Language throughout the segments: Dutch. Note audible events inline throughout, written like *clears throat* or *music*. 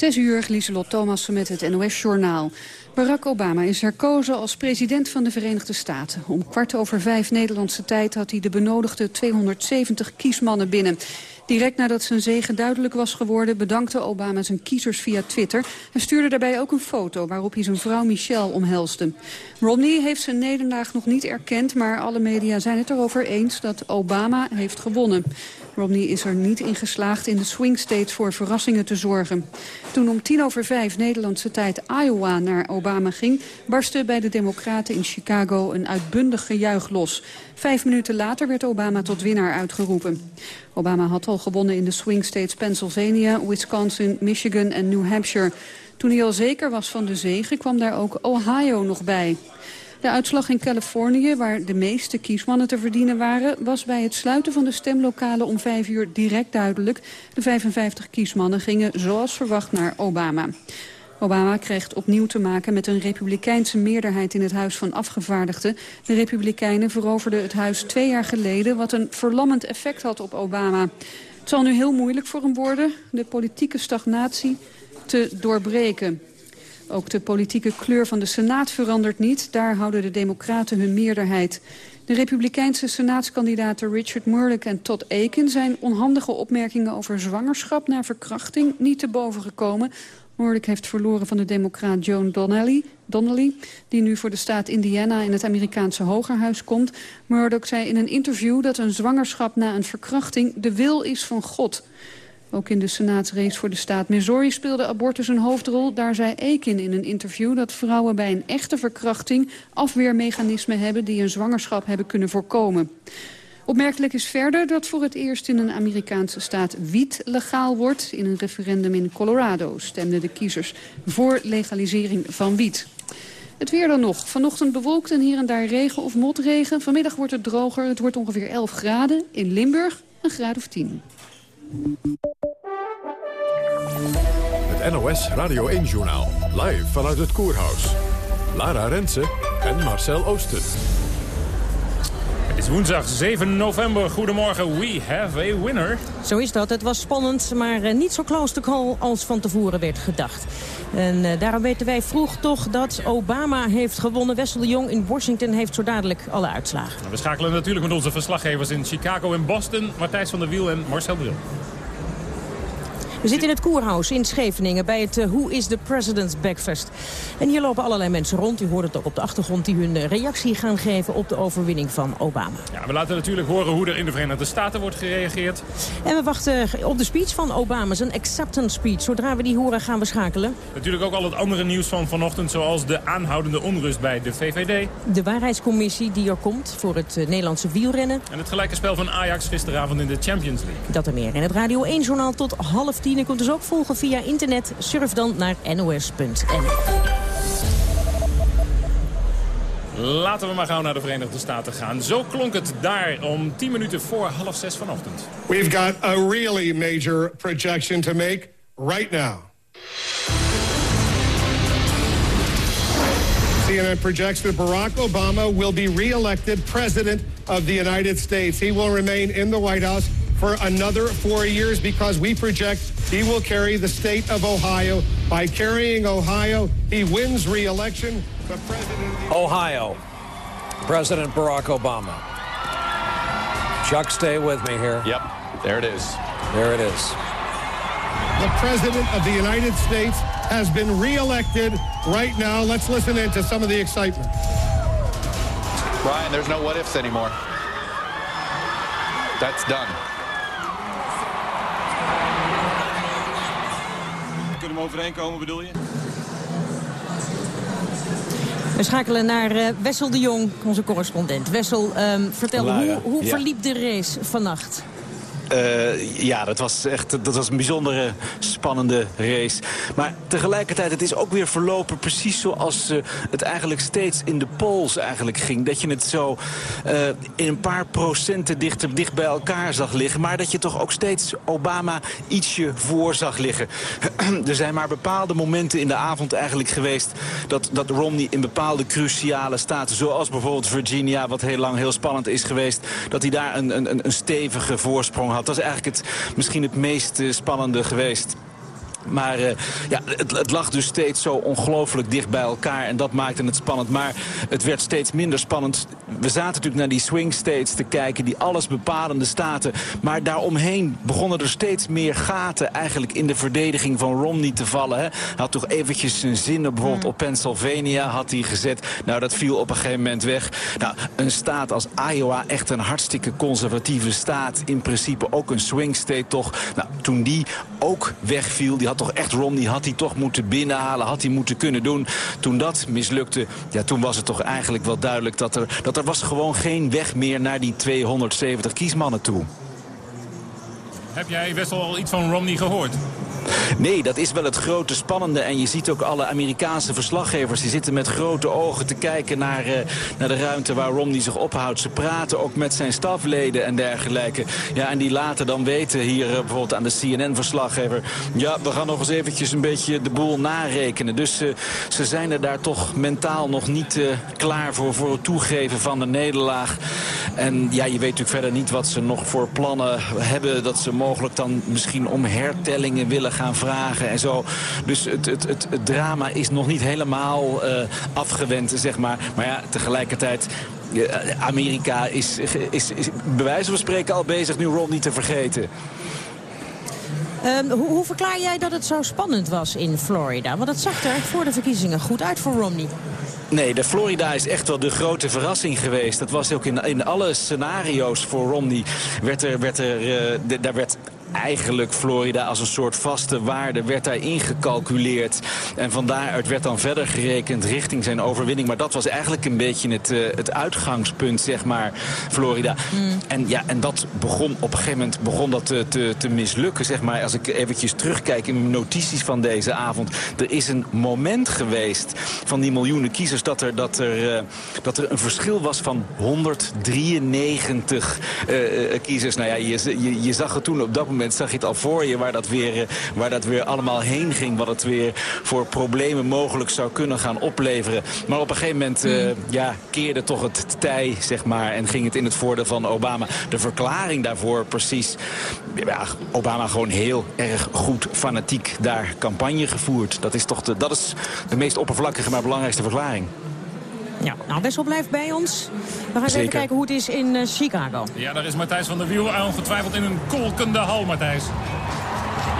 Zes uur, Lieselot Thomas met het NOS-journaal. Barack Obama is herkozen als president van de Verenigde Staten. Om kwart over vijf Nederlandse tijd had hij de benodigde 270 kiesmannen binnen. Direct nadat zijn zegen duidelijk was geworden... bedankte Obama zijn kiezers via Twitter. Hij stuurde daarbij ook een foto waarop hij zijn vrouw Michelle omhelsde. Romney heeft zijn nederlaag nog niet erkend... maar alle media zijn het erover eens dat Obama heeft gewonnen. Romney is er niet in geslaagd in de swing states voor verrassingen te zorgen. Toen om tien over vijf Nederlandse tijd Iowa naar Obama ging... barstte bij de Democraten in Chicago een uitbundig gejuich los. Vijf minuten later werd Obama tot winnaar uitgeroepen. Obama had al gewonnen in de swing states Pennsylvania, Wisconsin, Michigan en New Hampshire. Toen hij al zeker was van de zege kwam daar ook Ohio nog bij. De uitslag in Californië, waar de meeste kiesmannen te verdienen waren... was bij het sluiten van de stemlokalen om vijf uur direct duidelijk. De 55 kiesmannen gingen zoals verwacht naar Obama. Obama kreeg opnieuw te maken met een republikeinse meerderheid in het Huis van Afgevaardigden. De republikeinen veroverden het huis twee jaar geleden... wat een verlammend effect had op Obama. Het zal nu heel moeilijk voor hem worden de politieke stagnatie te doorbreken. Ook de politieke kleur van de Senaat verandert niet. Daar houden de democraten hun meerderheid. De republikeinse senaatskandidaten Richard Murdoch en Todd Aiken... zijn onhandige opmerkingen over zwangerschap na verkrachting niet te boven gekomen. Murdoch heeft verloren van de democraat Joan Donnelly, Donnelly... die nu voor de staat Indiana in het Amerikaanse Hogerhuis komt. Murdoch zei in een interview dat een zwangerschap na een verkrachting... de wil is van God... Ook in de senaatsrace voor de staat Missouri speelde abortus een hoofdrol. Daar zei Ekin in een interview dat vrouwen bij een echte verkrachting... afweermechanismen hebben die een zwangerschap hebben kunnen voorkomen. Opmerkelijk is verder dat voor het eerst in een Amerikaanse staat wiet legaal wordt. In een referendum in Colorado stemden de kiezers voor legalisering van wiet. Het weer dan nog. Vanochtend bewolkt en hier en daar regen of motregen. Vanmiddag wordt het droger. Het wordt ongeveer 11 graden. In Limburg een graad of 10. Het NOS Radio 1-journaal. Live vanuit het Koerhuis. Lara Rensen en Marcel Oosten. Het is woensdag 7 november. Goedemorgen, we have a winner. Zo is dat. Het was spannend, maar eh, niet zo close to call als van tevoren werd gedacht. En uh, daarom weten wij vroeg toch dat Obama heeft gewonnen. Wessel de Jong in Washington heeft zo dadelijk alle uitslagen. We schakelen natuurlijk met onze verslaggevers in Chicago en Boston. Martijs van der Wiel en Marcel Bril. We zitten in het Koerhuis in Scheveningen bij het Who is the President's Breakfast. En hier lopen allerlei mensen rond, u hoort het ook op de achtergrond... die hun reactie gaan geven op de overwinning van Obama. Ja, we laten natuurlijk horen hoe er in de Verenigde Staten wordt gereageerd. En we wachten op de speech van Obama, zijn acceptance speech. Zodra we die horen gaan we schakelen. Natuurlijk ook al het andere nieuws van vanochtend... zoals de aanhoudende onrust bij de VVD. De waarheidscommissie die er komt voor het Nederlandse wielrennen. En het gelijke spel van Ajax gisteravond in de Champions League. Dat er meer in het Radio 1-journaal tot half tien. Je kunt dus ook volgen via internet. Surf dan naar nos.nl. Laten we maar gauw naar de Verenigde Staten gaan. Zo klonk het daar om 10 minuten voor half zes vanochtend. We've got a really major projection to make right now. CNN projects that Barack Obama will be re-elected president of the United States. He will remain in the White House for another four years because we project he will carry the state of Ohio. By carrying Ohio, he wins re-election. The president Ohio, President Barack Obama. Chuck, stay with me here. Yep, there it is. There it is. The President of the United States has been re-elected right now. Let's listen in to some of the excitement. Brian, there's no what ifs anymore. That's done. Overeenkomen, bedoel je? We schakelen naar uh, Wessel de Jong, onze correspondent. Wessel, um, vertel, Lara, hoe, hoe ja. verliep de race vannacht? Uh, ja, dat was echt dat was een bijzondere, spannende race. Maar tegelijkertijd, het is ook weer verlopen precies zoals uh, het eigenlijk steeds in de polls eigenlijk ging. Dat je het zo uh, in een paar procenten dichter, dicht bij elkaar zag liggen. Maar dat je toch ook steeds Obama ietsje voor zag liggen. *clears throat* er zijn maar bepaalde momenten in de avond eigenlijk geweest... dat, dat Romney in bepaalde cruciale staten, zoals bijvoorbeeld Virginia... wat heel lang heel spannend is geweest, dat hij daar een, een, een stevige voorsprong had. Dat is eigenlijk het, misschien het meest uh, spannende geweest. Maar uh, ja, het, het, lag dus steeds zo ongelooflijk dicht bij elkaar. En dat maakte het spannend. Maar het werd steeds minder spannend. We zaten natuurlijk naar die swing states te kijken. Die alles bepalende staten. Maar daaromheen begonnen er steeds meer gaten eigenlijk in de verdediging van Romney te vallen. Hè. Hij had toch eventjes zijn zinnen bijvoorbeeld op Pennsylvania had hij gezet. Nou, dat viel op een gegeven moment weg. Nou, een staat als Iowa, echt een hartstikke conservatieve staat. In principe ook een swing state toch. Nou, toen die ook wegviel, die had toch echt Romney, had hij toch moeten binnenhalen, had hij moeten kunnen doen. Toen dat mislukte, ja, toen was het toch eigenlijk wel duidelijk dat er, dat er was gewoon geen weg meer naar die 270 kiesmannen toe. Heb jij best wel iets van Romney gehoord? Nee, dat is wel het grote spannende. En je ziet ook alle Amerikaanse verslaggevers... die zitten met grote ogen te kijken naar, uh, naar de ruimte waar Romney zich ophoudt. Ze praten ook met zijn stafleden en dergelijke. Ja, en die laten dan weten hier uh, bijvoorbeeld aan de CNN-verslaggever... ja, we gaan nog eens eventjes een beetje de boel narekenen. Dus uh, ze zijn er daar toch mentaal nog niet klaar voor... voor het toegeven van de nederlaag. En ja, je weet natuurlijk verder niet wat ze nog voor plannen hebben... dat ze mogelijk dan misschien om hertellingen willen gaan vragen en zo. Dus het, het, het, het drama is nog niet helemaal uh, afgewend, zeg maar. Maar ja, tegelijkertijd... Amerika is, is, is bij wijze van spreken al bezig nu Ron niet te vergeten. Um, hoe, hoe, verklaar jij dat het zo spannend was in Florida? Want het zag er voor de verkiezingen goed uit voor Romney. Nee, de Florida is echt wel de grote verrassing geweest. Dat was ook in, in alle scenario's voor Romney. Werd er, werd er, uh, daar werd eigenlijk Florida als een soort vaste waarde werd daar ingecalculeerd. En van daaruit werd dan verder gerekend richting zijn overwinning. Maar dat was eigenlijk een beetje het, uh, het uitgangspunt, zeg maar, Florida. Mm. En, ja, en dat begon op een gegeven moment begon dat te, te, te, mislukken, zeg maar. Als ik eventjes terugkijk in mijn notities van deze avond. Er is een moment geweest van die miljoenen kiezers dat er, dat er, uh, dat er een verschil was van 193 uh, eh, kiezers. Nou ja, je, je, je zag het toen op dat moment moment zag je het al voor je waar dat, weer, eh, waar dat weer allemaal heen ging. Wat het weer voor problemen mogelijk zou kunnen gaan opleveren. Maar op een gegeven moment uh, ja, keerde toch het tij, zeg maar. En ging het in het voordeel van Obama. De verklaring daarvoor precies. Ja, Obama gewoon heel erg goed fanatiek daar campagne gevoerd. Dat is toch de, dat is de meest oppervlakkige maar belangrijkste verklaring. Ja, nou, Wessel blijft bij ons. We gaan even kijken hoe het is in uh, Chicago. Ja, daar is Matthijs van der Wiel ongetwijfeld in een kolkende hal, Matthijs.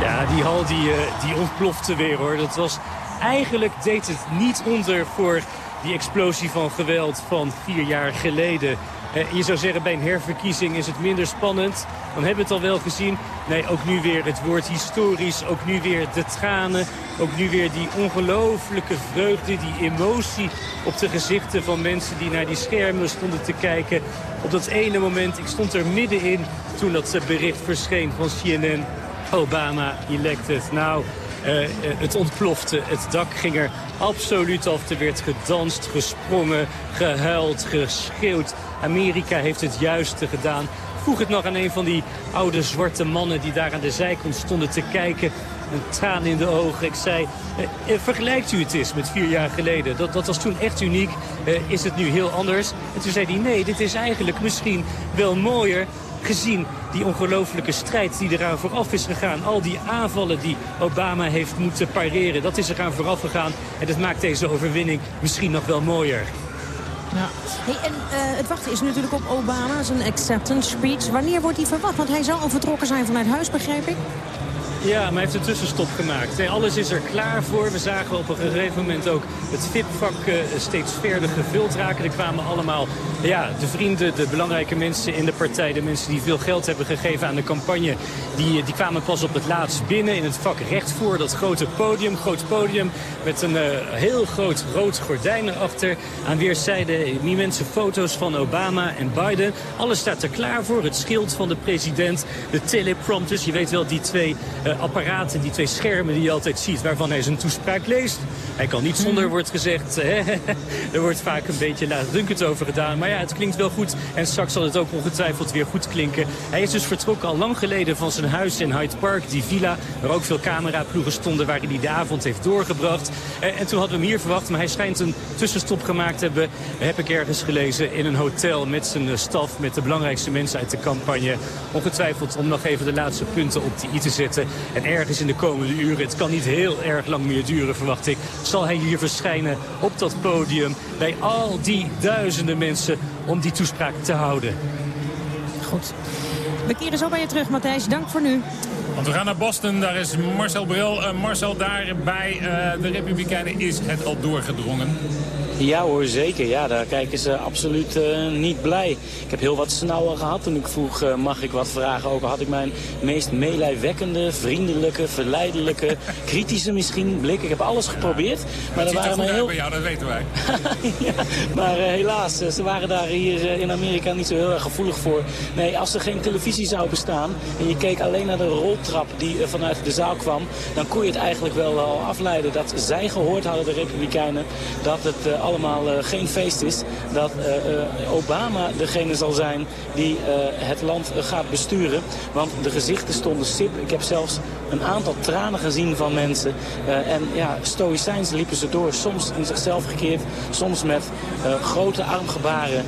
Ja, die hal die, uh, die ontplofte weer, hoor. Dat was... Eigenlijk deed het niet onder voor die explosie van geweld van vier jaar geleden. Uh, je zou zeggen, bij een herverkiezing is het minder spannend. Dan hebben we het al wel gezien. Nee, ook nu weer het woord historisch. Ook nu weer de tranen. Ook nu weer die ongelofelijke vreugde, die emotie op de gezichten van mensen die naar die schermen stonden te kijken. Op dat ene moment, ik stond er middenin toen dat bericht verscheen van CNN. Obama elected. Nou, uh, het ontplofte. Het dak ging er absoluut af. Er werd gedanst, gesprongen, gehuild, geschreeuwd. Amerika heeft het juiste gedaan. Vroeg het nog aan een van die oude zwarte mannen die daar aan de zijkant stonden te kijken. Een traan in de ogen. Ik zei, eh, eh, vergelijkt u het eens met vier jaar geleden. Dat, dat was toen echt uniek. Eh, is het nu heel anders? En toen zei hij, nee, dit is eigenlijk misschien wel mooier gezien die ongelofelijke strijd die eraan vooraf is gegaan. Al die aanvallen die Obama heeft moeten pareren, dat is eraan vooraf gegaan. En dat maakt deze overwinning misschien nog wel mooier. Ja. En uh, het wachten is natuurlijk op Obama, zijn acceptance speech. Wanneer wordt hij verwacht? Want hij zou al vertrokken zijn vanuit huis, begrijp ik. Ja, maar hij heeft een tussenstop gemaakt. Alles is er klaar voor. We zagen op een gegeven moment ook het VIP-vak uh, steeds verder gevuld raken. Er kwamen allemaal ja, de vrienden, de belangrijke mensen in de partij... de mensen die veel geld hebben gegeven aan de campagne... die, die kwamen pas op het laatst binnen in het vak recht voor dat grote podium. Groot podium met een uh, heel groot rood gordijn erachter. Aan weerszijden die mensen foto's van Obama en Biden. Alles staat er klaar voor. Het schild van de president, de teleprompters. Je weet wel, die twee... apparaten, die twee schermen die je altijd ziet... waarvan hij zijn toespraak leest. Hij kan niet zonder, hmm. wordt gezegd. *laughs* er wordt vaak een beetje laatdunkend over gedaan. Maar ja, het klinkt wel goed. En straks zal het ook ongetwijfeld weer goed klinken. Hij is dus vertrokken al lang geleden van zijn huis in Hyde Park. Die villa, waar ook veel cameraploegen stonden... waarin hij de avond heeft doorgebracht. En toen hadden we hem hier verwacht. Maar hij schijnt een tussenstop gemaakt te hebben... heb ik ergens gelezen, in een hotel met zijn eh, staf... met de belangrijkste mensen uit de campagne. Ongetwijfeld om nog even de laatste punten op die i te zetten. En ergens in de komende uren, het kan niet heel erg lang meer duren, verwacht ik... zal hij hier verschijnen op dat podium bij al die duizenden mensen om die toespraak te houden. Goed. We keren zo bij je terug, Matthijs. Dank voor nu. Want we gaan naar Boston, daar is Marcel Bril. Uh, Marcel, daar bij uh, de Republikeinen is het al doorgedrongen. Ja hoor, zeker. Ja, daar kijken ze absoluut uh, niet blij. Ik heb heel wat snauwen gehad toen ik vroeg, uh, mag ik wat vragen? Ook al had ik mijn meest meelijwekkende, vriendelijke, verleidelijke, *laughs* kritische misschien blik. Ik heb alles geprobeerd. Maar dat waren heel... bij jou, dat weten wij. *laughs* ja, maar uh, helaas, ze waren daar hier in Amerika niet zo heel erg gevoelig voor. Nee, als er geen televisie zou bestaan en je keek alleen naar de roltrap die vanuit de zaal kwam, dan kon je het eigenlijk wel al afleiden dat zij gehoord hadden, de Republikeinen, dat het allemaal uh, geen feest is. Dat uh, Obama degene zal zijn die het land gaat besturen. Want de gezichten stonden sip. Ik heb zelfs een aantal tranen gezien van mensen. en ja, stoïcijns liepen ze door. Soms in zichzelf gekeerd. Soms met grote armgebaren.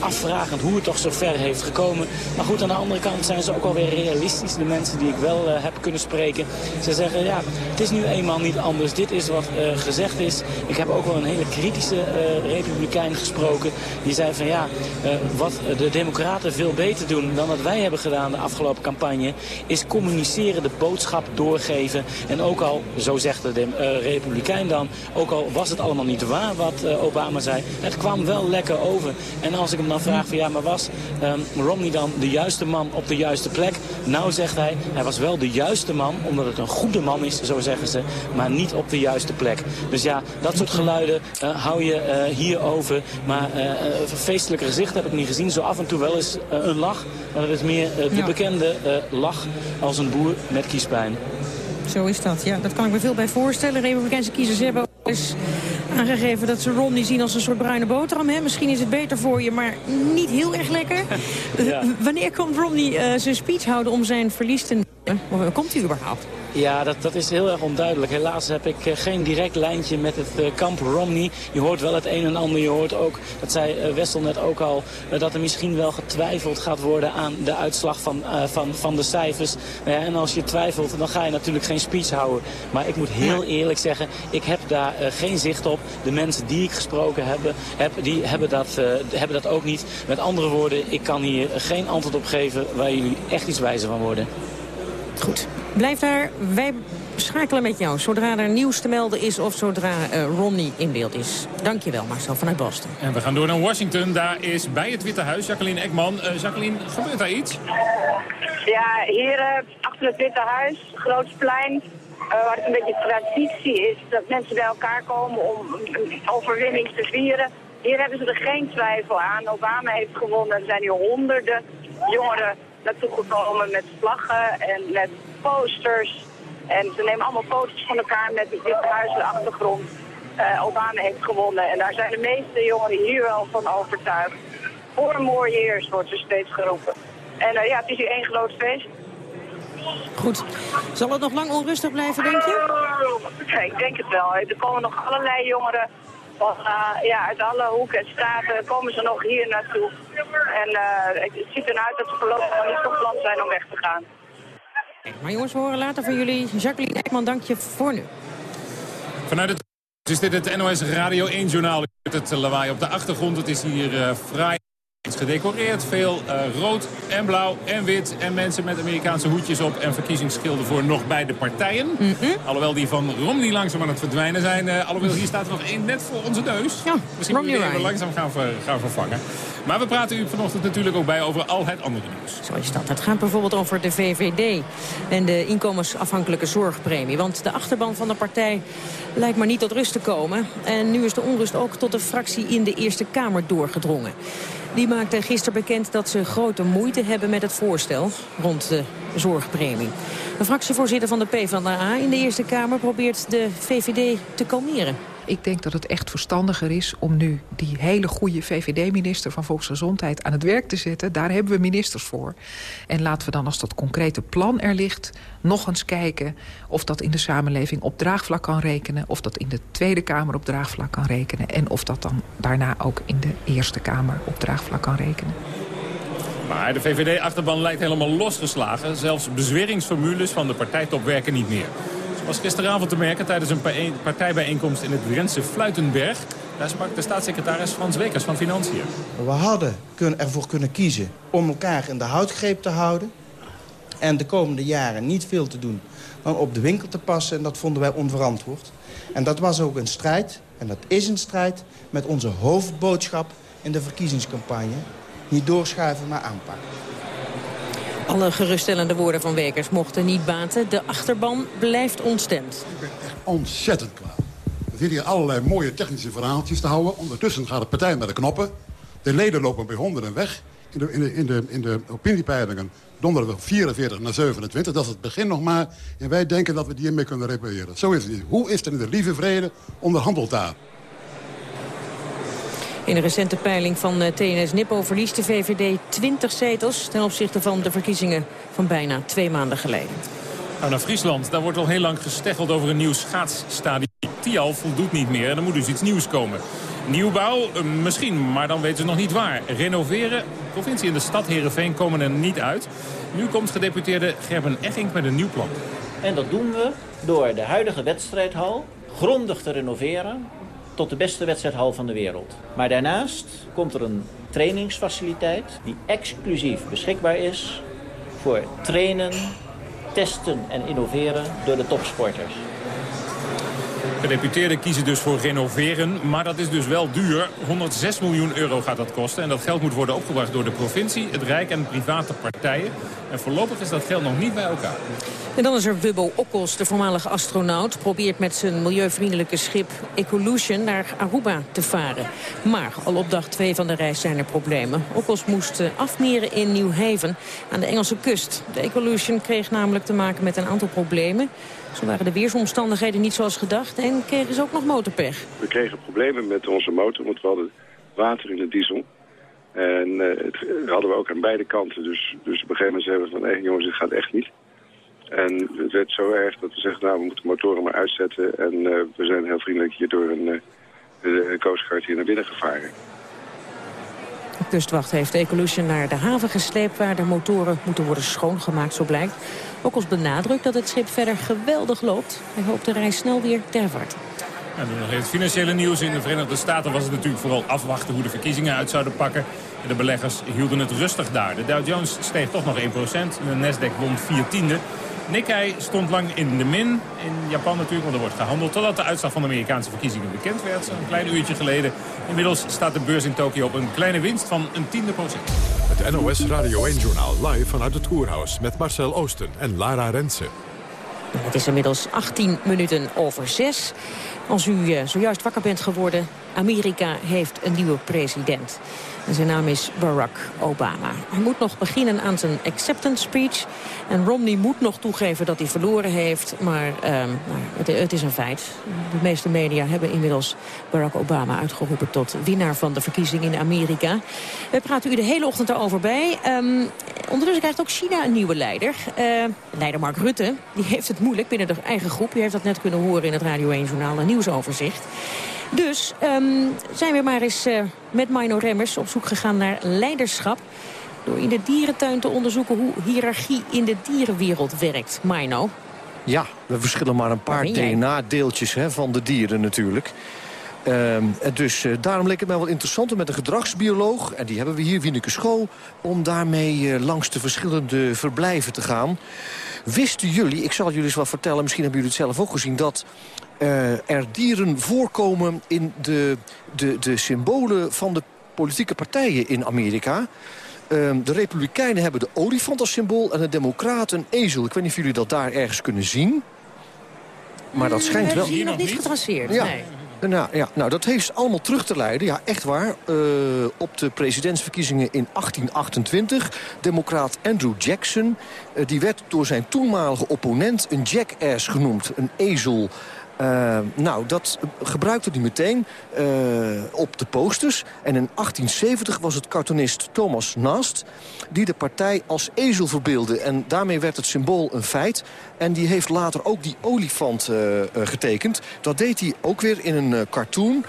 afvragend hoe het toch zo ver heeft gekomen. Maar goed, aan de andere kant zijn ze ook alweer realistisch. De mensen die ik wel heb kunnen spreken. Ze zeggen, ja, het is nu eenmaal niet anders. Dit is wat gezegd is. Ik heb ook wel een hele kritische kritische uh, republikein gesproken. Die zei van ja, uh, wat de democraten veel beter doen dan wat wij hebben gedaan de afgelopen campagne... is communiceren, de boodschap doorgeven. En ook al, zo zegt de uh, republikein dan, ook al was het allemaal niet waar wat Obama zei... het kwam wel lekker over. En als ik hem dan vraag van ja, maar was um, Romney dan de juiste man op de juiste plek? Nou, zegt hij, hij was wel de juiste man, omdat het een goede man is, zo zeggen ze... maar niet op de juiste plek. Dus ja, dat soort geluiden hou je uh, hierover. Maar uh, een feestelijke gezicht heb ik niet gezien. Zo af en toe wel eens een lach. Maar dat is meer de ja. bekende lach als een boer met kiespijn. Zo is dat, ja. Dat kan ik me veel bij voorstellen. Republikeinse kiezers hebben ook eens aangegeven dat ze Romney zien als een soort bruine boterham. Hè? Misschien is het beter voor je, maar niet heel erg lekker. *laughs* ja. Wanneer komt Romney zijn speech houden om zijn verlies te? Komt hij überhaupt? Ja, dat, dat is heel erg onduidelijk. Helaas heb ik uh, geen direct lijntje met het uh, kamp Romney. Je hoort wel het een en ander. Je hoort ook, dat zei uh, Wessel net ook al, dat er misschien wel getwijfeld gaat worden aan de uitslag van, van, van de cijfers. Nou ja, en als je twijfelt, dan ga je natuurlijk geen speech houden. Maar ik moet heel eerlijk zeggen, ik heb daar geen zicht op. De mensen die ik gesproken heb, heb die hebben dat, hebben dat ook niet. Met andere woorden, ik kan hier geen antwoord op geven waar jullie echt iets wijzer van worden. Goed. Blijf daar. Wij schakelen met jou zodra er nieuws te melden is... of zodra uh, Romney in beeld is. Dankjewel, Marcel, vanuit Boston. En we gaan door naar Washington. Daar is bij het Witte Huis Jacqueline Ekman. Uh, Jacqueline, gebeurt daar iets? Ja, hier uh, achter het Witte Huis, Grootsplein... waar het een beetje traditie is dat mensen bij elkaar komen om een overwinning te vieren. Hier hebben ze er geen twijfel aan. Obama heeft gewonnen. Er zijn hier honderden jongeren naartoe gekomen met vlaggen en met posters. En ze nemen allemaal foto's van elkaar met Witte Huis in de achtergrond. Uh, Obama heeft gewonnen. En daar zijn de meeste jongeren hier wel van overtuigd. Voor more years wordt er steeds geroepen. En uh, ja, het is hier één groot feest. Goed. Zal het nog lang onrustig blijven, denk je? Ja, ik denk het wel. Er komen nog allerlei jongeren van, uh, ja, uit alle hoeken en straten komen ze nog hier naartoe. En uh, het ziet eruit dat ze voorlopig nog niet van plan zijn om weg te gaan. Maar jongens, we horen later van jullie. Jacqueline Ekman, dank je voor nu. Vanuit het is dit het NOS Radio 1-journaal. Het lawaai op de achtergrond. Het is hier uh, fraai gedecoreerd. Veel uh, rood en blauw en wit. En mensen met Amerikaanse hoedjes op. En verkiezingsschilden voor nog beide partijen. Mm -hmm. Alhoewel die van Romney langzaam aan het verdwijnen zijn. Uh, alhoewel hier staat er nog één net voor onze neus. Ja, Misschien moeten we die langzaam gaan, ver, gaan vervangen. Maar we praten u vanochtend natuurlijk ook bij over al het andere nieuws. Zo is dat. Het gaat bijvoorbeeld over de VVD en de inkomensafhankelijke zorgpremie. Want de achterban van de partij lijkt maar niet tot rust te komen. En nu is de onrust ook tot de fractie in de Eerste Kamer doorgedrongen. Die maakte gisteren bekend dat ze grote moeite hebben met het voorstel rond de zorgpremie. De fractievoorzitter van de PvdA in de Eerste Kamer probeert de VVD te kalmeren. Ik denk dat het echt verstandiger is om nu die hele goede VVD-minister van Volksgezondheid aan het werk te zetten. Daar hebben we ministers voor. En laten we dan als dat concrete plan er ligt nog eens kijken of dat in de samenleving op draagvlak kan rekenen. Of dat in de Tweede Kamer op draagvlak kan rekenen. En of dat dan daarna ook in de Eerste Kamer op draagvlak kan rekenen. Maar de VVD-achterban lijkt helemaal losgeslagen. Zelfs bezweringsformules van de partijtop werken niet meer. Was gisteravond te merken tijdens een partijbijeenkomst in het Drentse Fluitenberg. Daar sprak de staatssecretaris Frans Wekers van Financiën. We hadden ervoor kunnen kiezen om elkaar in de houtgreep te houden... en de komende jaren niet veel te doen dan op de winkel te passen. En dat vonden wij onverantwoord. En dat was ook een strijd, en dat is een strijd... met onze hoofdboodschap in de verkiezingscampagne. Niet doorschuiven, maar aanpakken. Alle geruststellende woorden van Wekers mochten niet baten. De achterban blijft ontstemd. Ik ben echt ontzettend kwaad. We zitten hier allerlei mooie technische verhaaltjes te houden. Ondertussen gaat de partij met de knoppen. De leden lopen bij honderden weg. In de, in de, in de, in de opiniepeilingen donderen we 44 naar 27. Dat is het begin nog maar. En wij denken dat we die hiermee kunnen repareren. Zo is het. Hoe is er in de lieve vrede onderhandeld daar? In een recente peiling van eh, TNS Nippo verliest de VVD 20 zetels... ten opzichte van de verkiezingen van bijna twee maanden geleden. Nou, naar Friesland. Daar wordt al heel lang gesteggeld over een nieuw schaatsstadion. Tial voldoet niet meer en er moet dus iets nieuws komen. Nieuwbouw? Eh, misschien, maar dan weten ze nog niet waar. Renoveren? De provincie en de stad Heerenveen komen er niet uit. Nu komt gedeputeerde Gerben Egging met een nieuw plan. En dat doen we door de huidige wedstrijdhal grondig te renoveren tot de beste wedstrijdhal van de wereld. Maar daarnaast komt er een trainingsfaciliteit die exclusief beschikbaar is voor trainen, testen en innoveren door de topsporters. Gedeputeerden kiezen dus voor renoveren, maar dat is dus wel duur. 106 miljoen euro gaat dat kosten en dat geld moet worden opgebracht door de provincie, het Rijk en private partijen. En voorlopig is dat geld nog niet bij elkaar. En dan is er Wubbo Okkels, de voormalige astronaut. Probeert met zijn milieuvriendelijke schip Ecolution naar Aruba te varen. Maar al op dag 2 van de reis zijn er problemen. Okkels moest eh, afmeren in New Haven aan de Engelse kust. De Ecolution kreeg namelijk te maken met een aantal problemen. Zo waren de weersomstandigheden niet zoals gedacht en kregen ze ook nog motorpech. We kregen problemen met onze motor, want we hadden water in de diesel. En uh, hadden we ook aan beide kanten. Dus, dus op een gegeven moment zeiden we van, hé jongens, dit gaat echt niet. En het werd zo erg dat we zeggen, nou, we moeten de motoren maar uitzetten. En uh, we zijn heel vriendelijk hier door een, uh, de hier naar binnen gevaren. De kustwacht heeft Ecolution naar de haven gesleept... waar de motoren moeten worden schoongemaakt, zo blijkt. Ook als benadrukt dat het schip verder geweldig loopt. Hij hoopt de reis snel weer ter. En het financiële nieuws. In de Verenigde Staten was het natuurlijk vooral afwachten hoe de verkiezingen uit zouden pakken. De beleggers hielden het rustig daar. De Dow Jones steeg toch nog 1%. De Nasdaq won 4 tiende. Nikkei stond lang in de min. In Japan natuurlijk, want er wordt gehandeld. Totdat de uitslag van de Amerikaanse verkiezingen bekend werd. Een klein uurtje geleden. Inmiddels staat de beurs in Tokio op een kleine winst van een tiende procent. Het NOS Radio 1-journaal live vanuit het Koerhuis. Met Marcel Oosten en Lara Rensen. Het is inmiddels 18 minuten over 6. Als u eh, zojuist wakker bent geworden, Amerika heeft een nieuwe president zijn naam is Barack Obama. Hij moet nog beginnen aan zijn acceptance speech. En Romney moet nog toegeven dat hij verloren heeft. Maar uh, het, het, is een feit. De meeste media hebben inmiddels Barack Obama uitgeroepen... tot winnaar van de verkiezing in Amerika. We praten u de hele ochtend erover bij. Um, ondertussen krijgt ook China een nieuwe leider. Uh, leider Mark Rutte. Die heeft het moeilijk binnen de eigen groep. U heeft dat net kunnen horen in het Radio 1-journaal. Een nieuwsoverzicht. Dus um, zijn we maar eens uh, met Mino Remmers op zoek gegaan naar leiderschap. Door in de dierentuin te onderzoeken hoe hiërarchie in de dierenwereld werkt. Mino. Ja, we verschillen maar een paar DNA-deeltjes van de dieren natuurlijk. Uh, dus uh, daarom leek het mij wel interessant om met een gedragsbioloog... en die hebben we hier, Wieneke Schoo... om daarmee uh, langs de verschillende verblijven te gaan. Wisten jullie, ik zal jullie eens wat vertellen... misschien hebben jullie het zelf ook gezien... dat uh, er dieren voorkomen in de, de, de symbolen van de politieke partijen in Amerika. Uh, de Republikeinen hebben de olifant als symbool en de Democraten een ezel. Ik weet niet of jullie dat daar ergens kunnen zien. Maar dat schijnt wel... Hier nog niet getraceerd, ja. nee. Nou, ja, nou, dat heeft allemaal terug te leiden, ja, echt waar... Uh, op de presidentsverkiezingen in 1828. Democraat Andrew Jackson, uh, die werd door zijn toenmalige opponent een jackass genoemd. Een ezel. Uh, nou, dat gebruikte hij meteen uh, op de posters. En in 1870 was het cartoonist Thomas Nast... die de partij als ezel verbeelde. En daarmee werd het symbool een feit. En die heeft later ook die olifant uh, getekend. Dat deed hij ook weer in een cartoon.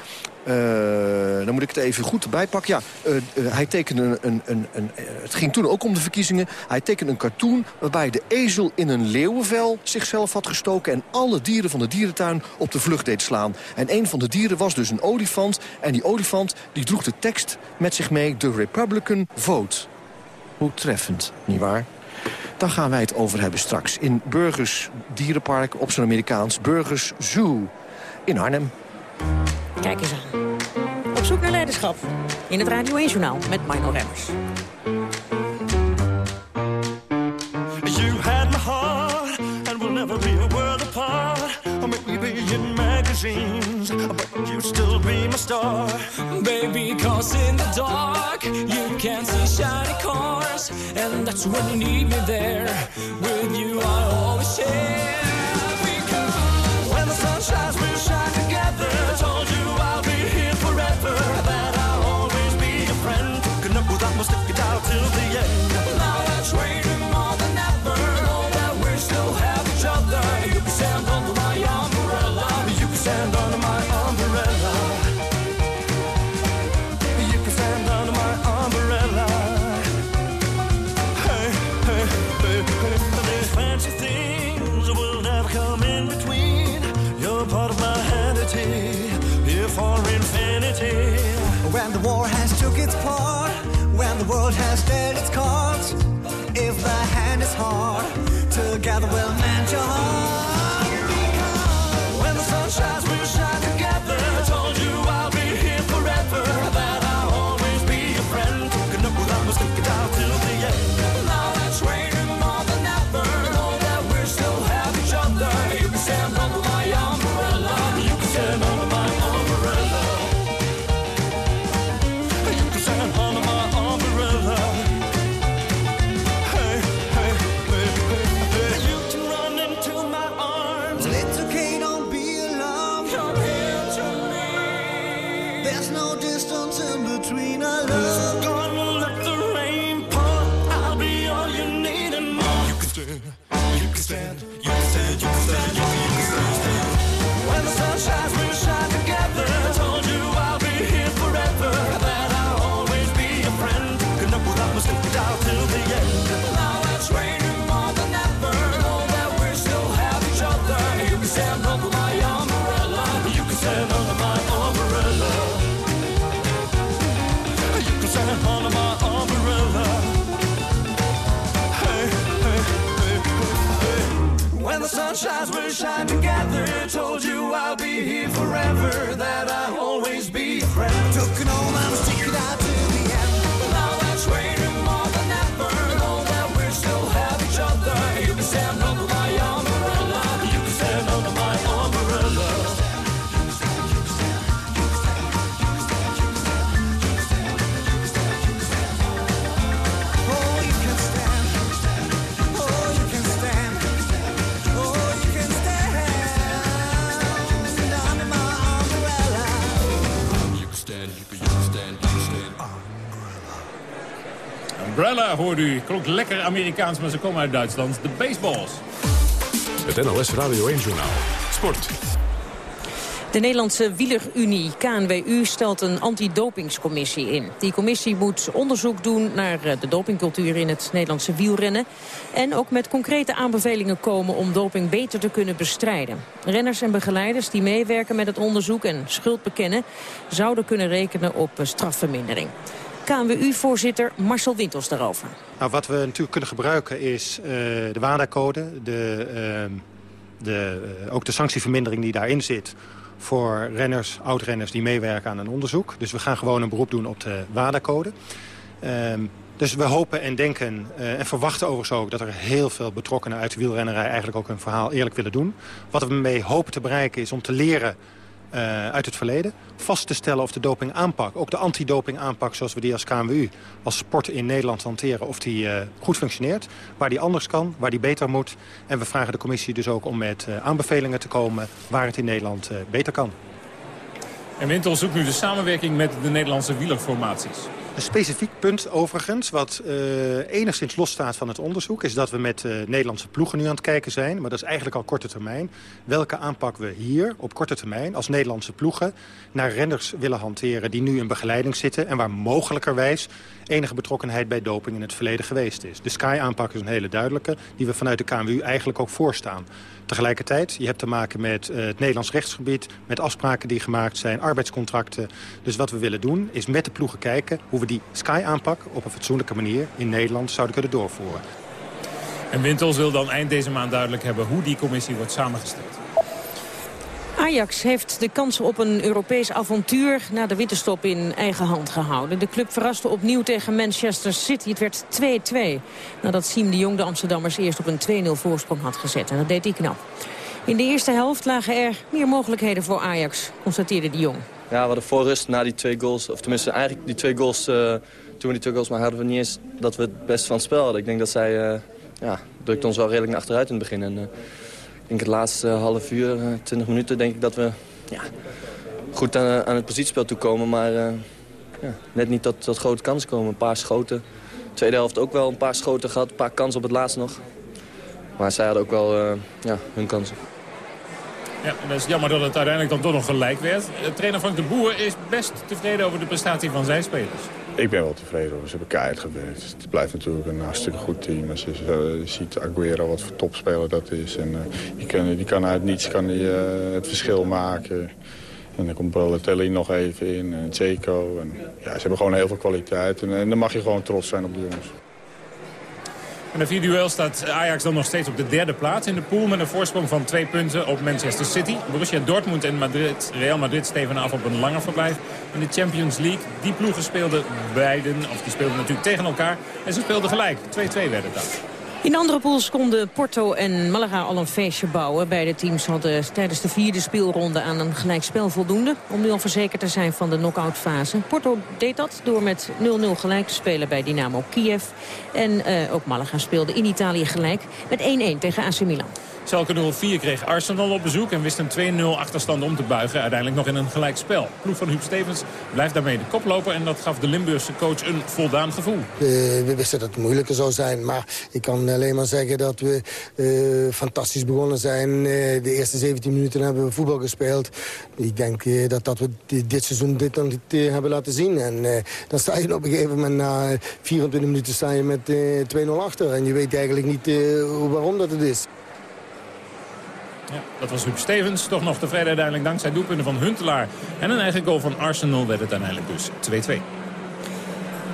Uh, dan moet ik het even goed erbij pakken. Ja, uh, uh, hij tekende een, een, een, het ging toen ook om de verkiezingen. Hij tekende een cartoon waarbij de ezel in een leeuwenvel zichzelf had gestoken... en alle dieren van de dierentuin op de vlucht deed slaan. En een van de dieren was dus een olifant. En die olifant die droeg de tekst met zich mee... The Republican Vote. Hoe treffend, nietwaar? Daar gaan wij het over hebben straks. In Burgers Dierenpark op zijn Amerikaans. Burgers Zoo in Arnhem. Kijk eens aan. Op zoek naar leiderschap. In het Radio 1 Journaal met Mino Remmers. You had my heart and we'll never be a world apart. Or maybe in magazines, but you still be my star. Baby, cause in the dark you can't see shiny cars. And that's when you need me there. With you I always share. World has stand under my umbrella. You can stand under my umbrella. You can stand under my umbrella. Hey, hey, hey. When the sun shines, we'll shine together. Told you I'll be here forever. That I'll always be Umbrella hoorde u. Klonk lekker Amerikaans, maar ze komen uit Duitsland. De baseballs. Het NOS Radio 1-journaal. Sport. De Nederlandse Wielerunie, KNWU, stelt een antidopingscommissie in. Die commissie moet onderzoek doen naar eh, de dopingcultuur in het Nederlandse wielrennen. En ook met concrete aanbevelingen komen om doping beter te kunnen bestrijden. Renners en begeleiders die meewerken met het onderzoek en schuld bekennen... zouden kunnen rekenen op eh, strafvermindering. KNWU-voorzitter Marcel Wintels daarover. Nou, wat we natuurlijk kunnen gebruiken is eh, de WADA-code, de, ehm, de, eh, ook de sanctievermindering die daarin zit voor renners, oud-renners die meewerken aan een onderzoek. Dus we gaan gewoon een beroep doen op de WADA-code. Ehm, dus we hopen en denken eh, en verwachten overigens ook... dat er heel veel betrokkenen uit de wielrennerij eigenlijk ook hun verhaal eerlijk willen doen. Wat we mee hopen te bereiken is om te leren eh, uit het verleden. Vast te stellen of de dopingaanpak, ook de antidopingaanpak zoals we die als KMU als sport in Nederland hanteren, of die eh, goed functioneert. Waar die anders kan, waar die beter moet. En we vragen de commissie dus ook om met eh, aanbevelingen te komen waar het in Nederland beter kan. En Wintel zoekt nu de samenwerking met de Nederlandse wielerformaties. Een specifiek punt overigens, wat uh, enigszins losstaat van het onderzoek... is dat we met uh, Nederlandse ploegen nu aan het kijken zijn. Maar dat is eigenlijk al korte termijn. Welke aanpak we hier op korte termijn als Nederlandse ploegen... naar renners willen hanteren die nu in begeleiding zitten... en waar mogelijkerwijs enige betrokkenheid bij doping in het verleden geweest is. De Sky-aanpak is een hele duidelijke, die we vanuit de KMU eigenlijk ook voorstaan. Tegelijkertijd, je hebt te maken met uh, het Nederlands rechtsgebied... met afspraken die gemaakt zijn, arbeidscontracten. Dus wat we willen doen, is met de ploegen kijken... hoe we die Sky-aanpak op een fatsoenlijke manier in Nederland zouden kunnen doorvoeren. En Wintels wil dan eind deze maand duidelijk hebben... hoe die commissie wordt samengesteld. Ajax heeft de kans op een Europees avontuur na de winterstop in eigen hand gehouden. De club verraste opnieuw tegen Manchester City. Het werd 2-2 nadat Siem de Jong de Amsterdammers eerst op een 2-0 voorsprong had gezet. En dat deed hij knap. In de eerste helft lagen er meer mogelijkheden voor Ajax, constateerde de Jong. Ja, we hadden voor rust na die twee goals, of tenminste eigenlijk die twee goals, uh, toen we die twee goals, maar hadden we niet eens dat we het best van het spel hadden. Ik denk dat zij, uh, ja, drukte ons wel redelijk naar achteruit in het begin. En, uh, denk het laatste half uur, 20 minuten, denk ik dat we ja, goed aan, aan het positiespel toekomen. Maar uh, ja, net niet tot, tot grote kansen komen. Een paar schoten. Tweede helft ook wel een paar schoten gehad. Een paar kansen op het laatst nog. Maar zij hadden ook wel ja, hun kansen. Ja, dat is jammer dat het uiteindelijk dan toch nog gelijk werd. Trainer Frank de Boer is best tevreden over de prestatie van zijn spelers. Ik ben wel tevreden over. Ze hebben keihard gewerkt. Het blijft natuurlijk een hartstikke goed team. Als je, ziet Aguero wat voor topspeler dat is. En, uh, die, kan, kan uit niets kan die, uh, het verschil maken. En dan komt Balotelli nog even in. En Zeko. En, ja, ze hebben gewoon heel veel kwaliteit. En, en dan mag je gewoon trots zijn op de jongens. En de vier duel staat Ajax dan nog steeds op de derde plaats in de pool... met een voorsprong van twee punten op Manchester City. Borussia Dortmund en Madrid, Real Madrid steven af op een langer verblijf in de Champions League. Die ploegen speelden beiden, of die speelden natuurlijk tegen elkaar. En ze speelden gelijk. 2-2 werd het dan. In de andere pools konden Porto en Malaga al een feestje bouwen. Beide teams hadden tijdens de vierde speelronde aan een gelijkspel voldoende... om nu al verzekerd te zijn van de knock-out-fase. Porto deed dat door met 0-0 gelijk te spelen bij Dynamo Kiev. En uh, ook Malaga speelde in Italië gelijk met 1-1 tegen AC Milan. Schalke 04 kreeg Arsenal op bezoek en wist een 2-0 achterstand om te buigen. Uiteindelijk nog in een gelijk spel. Ploeg van Huub Stevens blijft daarmee de koploper en dat gaf de Limburgse coach een voldaan gevoel. Uh, we wisten dat het moeilijker zou zijn, maar ik kan alleen maar zeggen dat we uh, fantastisch begonnen zijn. Uh, de eerste 17 minuten hebben we voetbal gespeeld. Ik denk dat, dat we dit seizoen dit nog niet hebben laten zien. En dan sta je op een gegeven moment na 24 minuten sta je met 2-0 achter. En je weet eigenlijk niet waarom dat het is. Ja, dat was Huub Stevens. Toch nog tevreden uiteindelijk dankzij doelpunten van Huntelaar. En een eigen goal van Arsenal werd het uiteindelijk dus 2-2.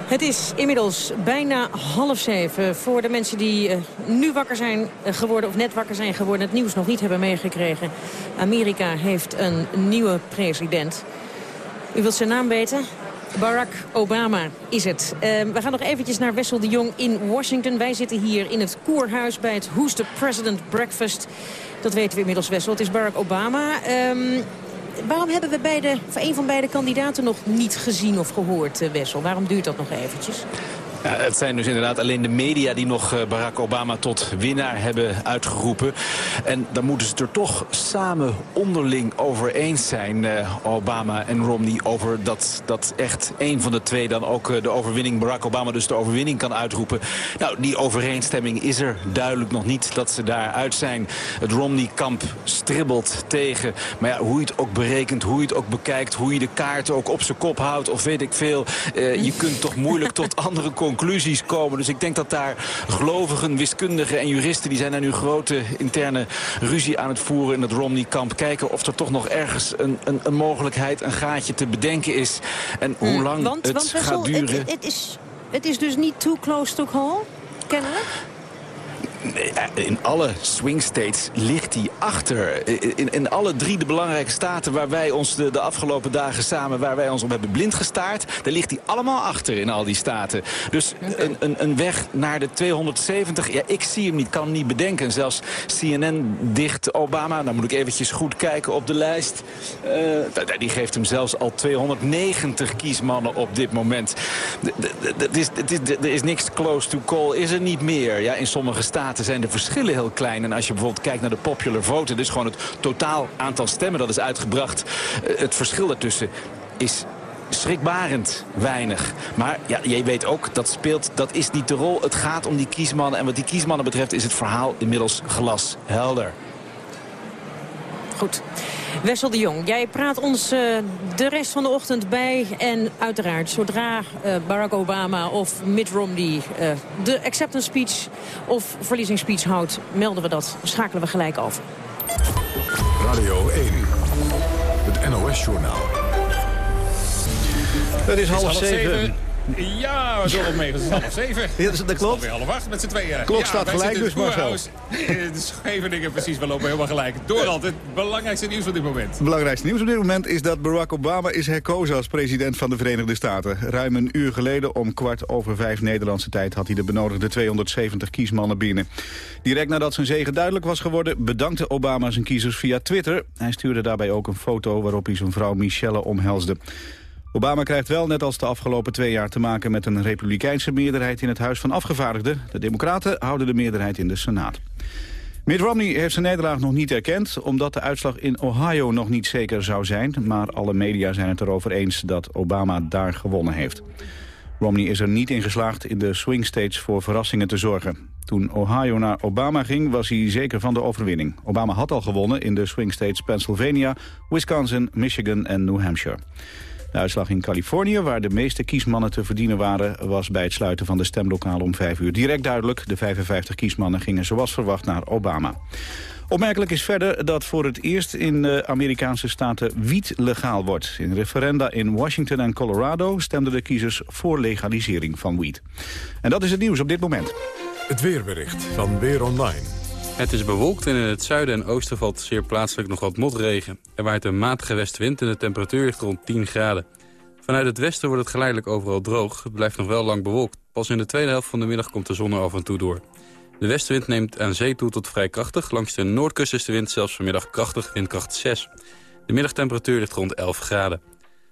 Het is inmiddels bijna half zeven. Voor de mensen die uh, nu wakker zijn geworden, of net wakker zijn geworden... het nieuws nog niet hebben meegekregen. Amerika heeft een nieuwe president. U wilt zijn naam weten? Barack Obama is het. Uh, we gaan nog eventjes naar Wessel de Jong in Washington. Wij zitten hier in het koerhuis bij het Who's the President Breakfast. Dat weten we inmiddels, Wessel. Het is Barack Obama. Um, waarom hebben we beide, voor een van beide kandidaten nog niet gezien of gehoord, uh, Wessel? Waarom duurt dat nog eventjes? Ja, het zijn dus inderdaad alleen de media die nog eh, Barack Obama tot winnaar hebben uitgeroepen. En dan moeten ze het er toch samen onderling over eens zijn, uh, Obama en Romney, over dat, dat echt een van de twee dan ook uh, de overwinning, Barack Obama dus de overwinning kan uitroepen. Nou, die overeenstemming is er duidelijk nog niet dat ze daaruit zijn. Het Romney-kamp stribbelt tegen. Maar ja, hoe je het ook berekent, hoe je het ook bekijkt, hoe je de kaarten ook op zijn kop houdt of weet ik veel. je kunt toch moeilijk *laughs* tot andere conclusies conclusies komen. Dus ik denk dat daar gelovigen, wiskundigen en juristen... die zijn daar nu grote interne ruzie aan het voeren in het Romney-kamp. Kijken of er toch nog ergens een, een, een, mogelijkheid, een gaatje te bedenken is. En hoe lang want, het want, gaat duren. Het, het, is, het is dus niet too close to call, kennelijk? In alle swing states ligt hij achter. In, in alle drie de belangrijke staten waar wij ons de, afgelopen dagen samen... waar wij ons op hebben blind gestaard... daar ligt hij allemaal achter in al die staten. Dus een, een, een, weg naar de 270... Ja, ik zie hem niet, kan hem niet bedenken. Zelfs CNN dicht Obama. Dan moet ik eventjes goed kijken op de lijst. Die geeft hem zelfs al 290 kiesmannen op dit moment. Er is niks close to call. Is er niet meer. Ja, in sommige staten zijn de verschillen heel klein. En als je bijvoorbeeld kijkt naar de popular vote... dus gewoon het totaal aantal stemmen dat is uitgebracht... het verschil daartussen is schrikbarend weinig. Maar ja, je weet ook, dat speelt, dat is niet de rol. Het gaat om die kiesmannen. En wat die kiesmannen betreft is het verhaal inmiddels glashelder. Goed. Wessel de Jong, jij praat ons uh, de rest van de ochtend bij. En uiteraard, zodra uh, Barack Obama of Mitt Romney uh, de acceptance speech of verliezingsspeech houdt, melden we dat. Schakelen we gelijk over. Radio 1, het NOS-journaal. Het is half zeven. Ja, we zullen mee. Het is half zeven. Ja, dat, dat klopt. weer half acht met z'n tweeën. Klok ja, staat gelijk dus, Marcel. *laughs* De Scheveningen precies, we lopen helemaal gelijk. Dorald, het belangrijkste nieuws van dit moment. Het belangrijkste nieuws op dit moment is dat Barack Obama is herkozen als president van de Verenigde Staten. Ruim een uur geleden, om kwart over vijf Nederlandse tijd, had hij de benodigde 270 kiesmannen binnen. Direct nadat zijn zegen duidelijk was geworden, bedankte Obama zijn kiezers via Twitter. Hij stuurde daarbij ook een foto waarop hij zijn vrouw Michelle omhelsde. Obama krijgt wel, net als de afgelopen twee jaar, te maken met een republikeinse meerderheid in het Huis van Afgevaardigden. De Democraten houden de meerderheid in de Senaat. Mitt Romney heeft zijn nederlaag nog niet erkend... omdat de uitslag in Ohio nog niet zeker zou zijn. Maar alle media zijn het erover eens dat Obama daar gewonnen heeft. Romney is er niet in geslaagd in de swing states voor verrassingen te zorgen. Toen Ohio naar Obama ging, was hij zeker van de overwinning. Obama had al gewonnen in de swing states Pennsylvania, Wisconsin, Michigan en New Hampshire. De uitslag in Californië, waar de meeste kiesmannen te verdienen waren... was bij het sluiten van de stemlokaal om vijf uur direct duidelijk. De 55 kiesmannen gingen zoals verwacht naar Obama. Opmerkelijk is verder dat voor het eerst in de Amerikaanse staten wiet legaal wordt. In referenda in Washington en Colorado stemden de kiezers voor legalisering van wiet. En dat is het nieuws op dit moment. Het weerbericht van Weer Online. Het is bewolkt en in het zuiden en oosten valt zeer plaatselijk nog wat motregen. Er waait een matige westwind en de temperatuur ligt rond 10 graden. Vanuit het westen wordt het geleidelijk overal droog. Het blijft nog wel lang bewolkt. Pas in de tweede helft van de middag komt de zon er af en toe door. De westenwind neemt aan zee toe tot vrij krachtig. Langs de noordkust is de wind zelfs vanmiddag krachtig, windkracht 6. De middagtemperatuur ligt rond 11 graden.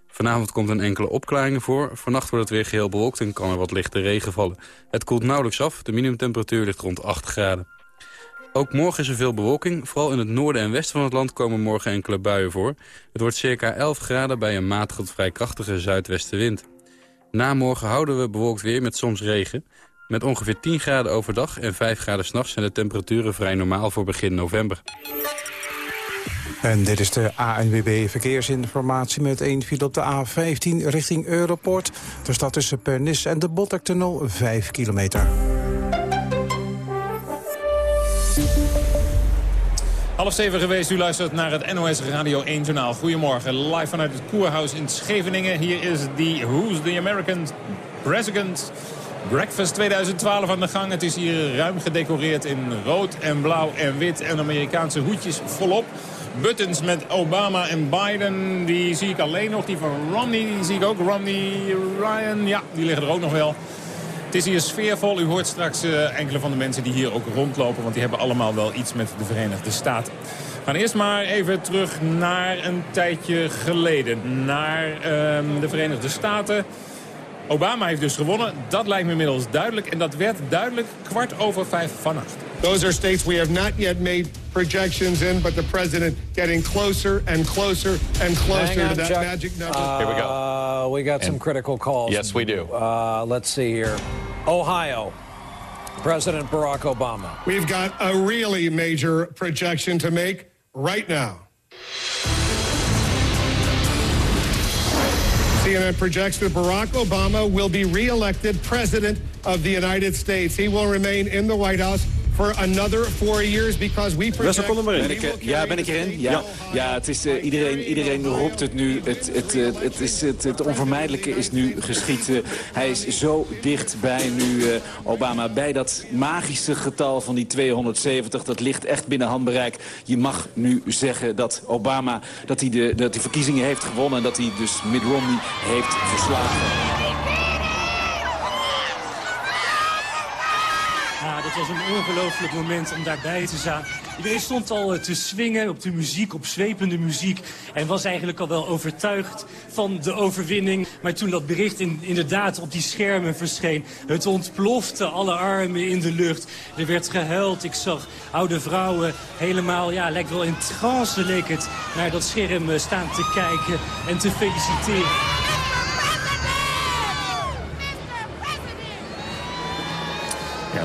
Vanavond komt een enkele opklaringen voor. Vannacht wordt het weer geheel bewolkt en kan er wat lichte regen vallen. Het koelt nauwelijks af. De minimumtemperatuur ligt rond 8 graden. Ook morgen is er veel bewolking. Vooral in het noorden en westen van het land komen morgen enkele buien voor. Het wordt circa 11 graden bij een matige tot vrij krachtige zuidwestenwind. Na morgen houden we bewolkt weer met soms regen. Met ongeveer 10 graden overdag en 5 graden s'nachts zijn de temperaturen vrij normaal voor begin november. En dit is de ANWB Verkeersinformatie met een file op de A15 richting Europort. Er staat tussen Pernis en de Bottertunnel 5 kilometer. Half zeven geweest, u luistert naar het NOS Radio 1 Journaal. Goedemorgen, live vanuit het Koerhuis in Scheveningen. Hier is die Who's the American President Breakfast 2012 aan de gang. Het is hier ruim gedecoreerd in rood en blauw en wit en Amerikaanse hoedjes volop. Buttons met Obama en Biden, die zie ik alleen nog. Die van Romney, die zie ik ook. Romney, Ryan, ja, die liggen er ook nog wel. Het is hier sfeervol. U hoort straks uh, enkele van de mensen die hier ook rondlopen. Want die hebben allemaal wel iets met de Verenigde Staten. We gaan eerst maar even terug naar een tijdje geleden. Naar uh, de Verenigde Staten. Obama heeft dus gewonnen. Dat lijkt me inmiddels duidelijk. En dat werd duidelijk kwart over vijf vannacht. Those are states we have not yet made projections in, but the president getting closer and closer and closer on, to that Chuck. magic number. Uh, Here we go. we got some critical calls. Yes, we do. Uh, let's see here. Ohio, President Barack Obama. We've got a really major projection to make right now. CNN projects that Barack Obama will be reelected president of the United States. He will remain in the White House for another four years because we project... Ben ik, ja, ben ik erin? Ja, ja. het is, eh, iedereen, iedereen roept het nu. Het, het, eh, het, is, het, het onvermijdelijke is nu geschied. Eh, hij is zo dichtbij nu, eh, Obama, bij dat magische getal van die 270. Dat ligt echt binnen handbereik. Je mag nu zeggen dat Obama dat hij de, dat hij verkiezingen heeft gewonnen... en dat hij dus Mitt Romney heeft verslagen. Dat was een ongelooflijk moment om daarbij te zijn. Iedereen stond al eh, te swingen op de muziek, op zwepende muziek. En was eigenlijk al wel overtuigd van de overwinning. Maar toen dat bericht in, inderdaad op die schermen verscheen... het ontplofte, alle armen in de lucht. Er werd gehuild. Ik zag oude vrouwen helemaal, ja, lijkt wel in trance leek het... naar dat scherm eh, staan te kijken en te feliciteren.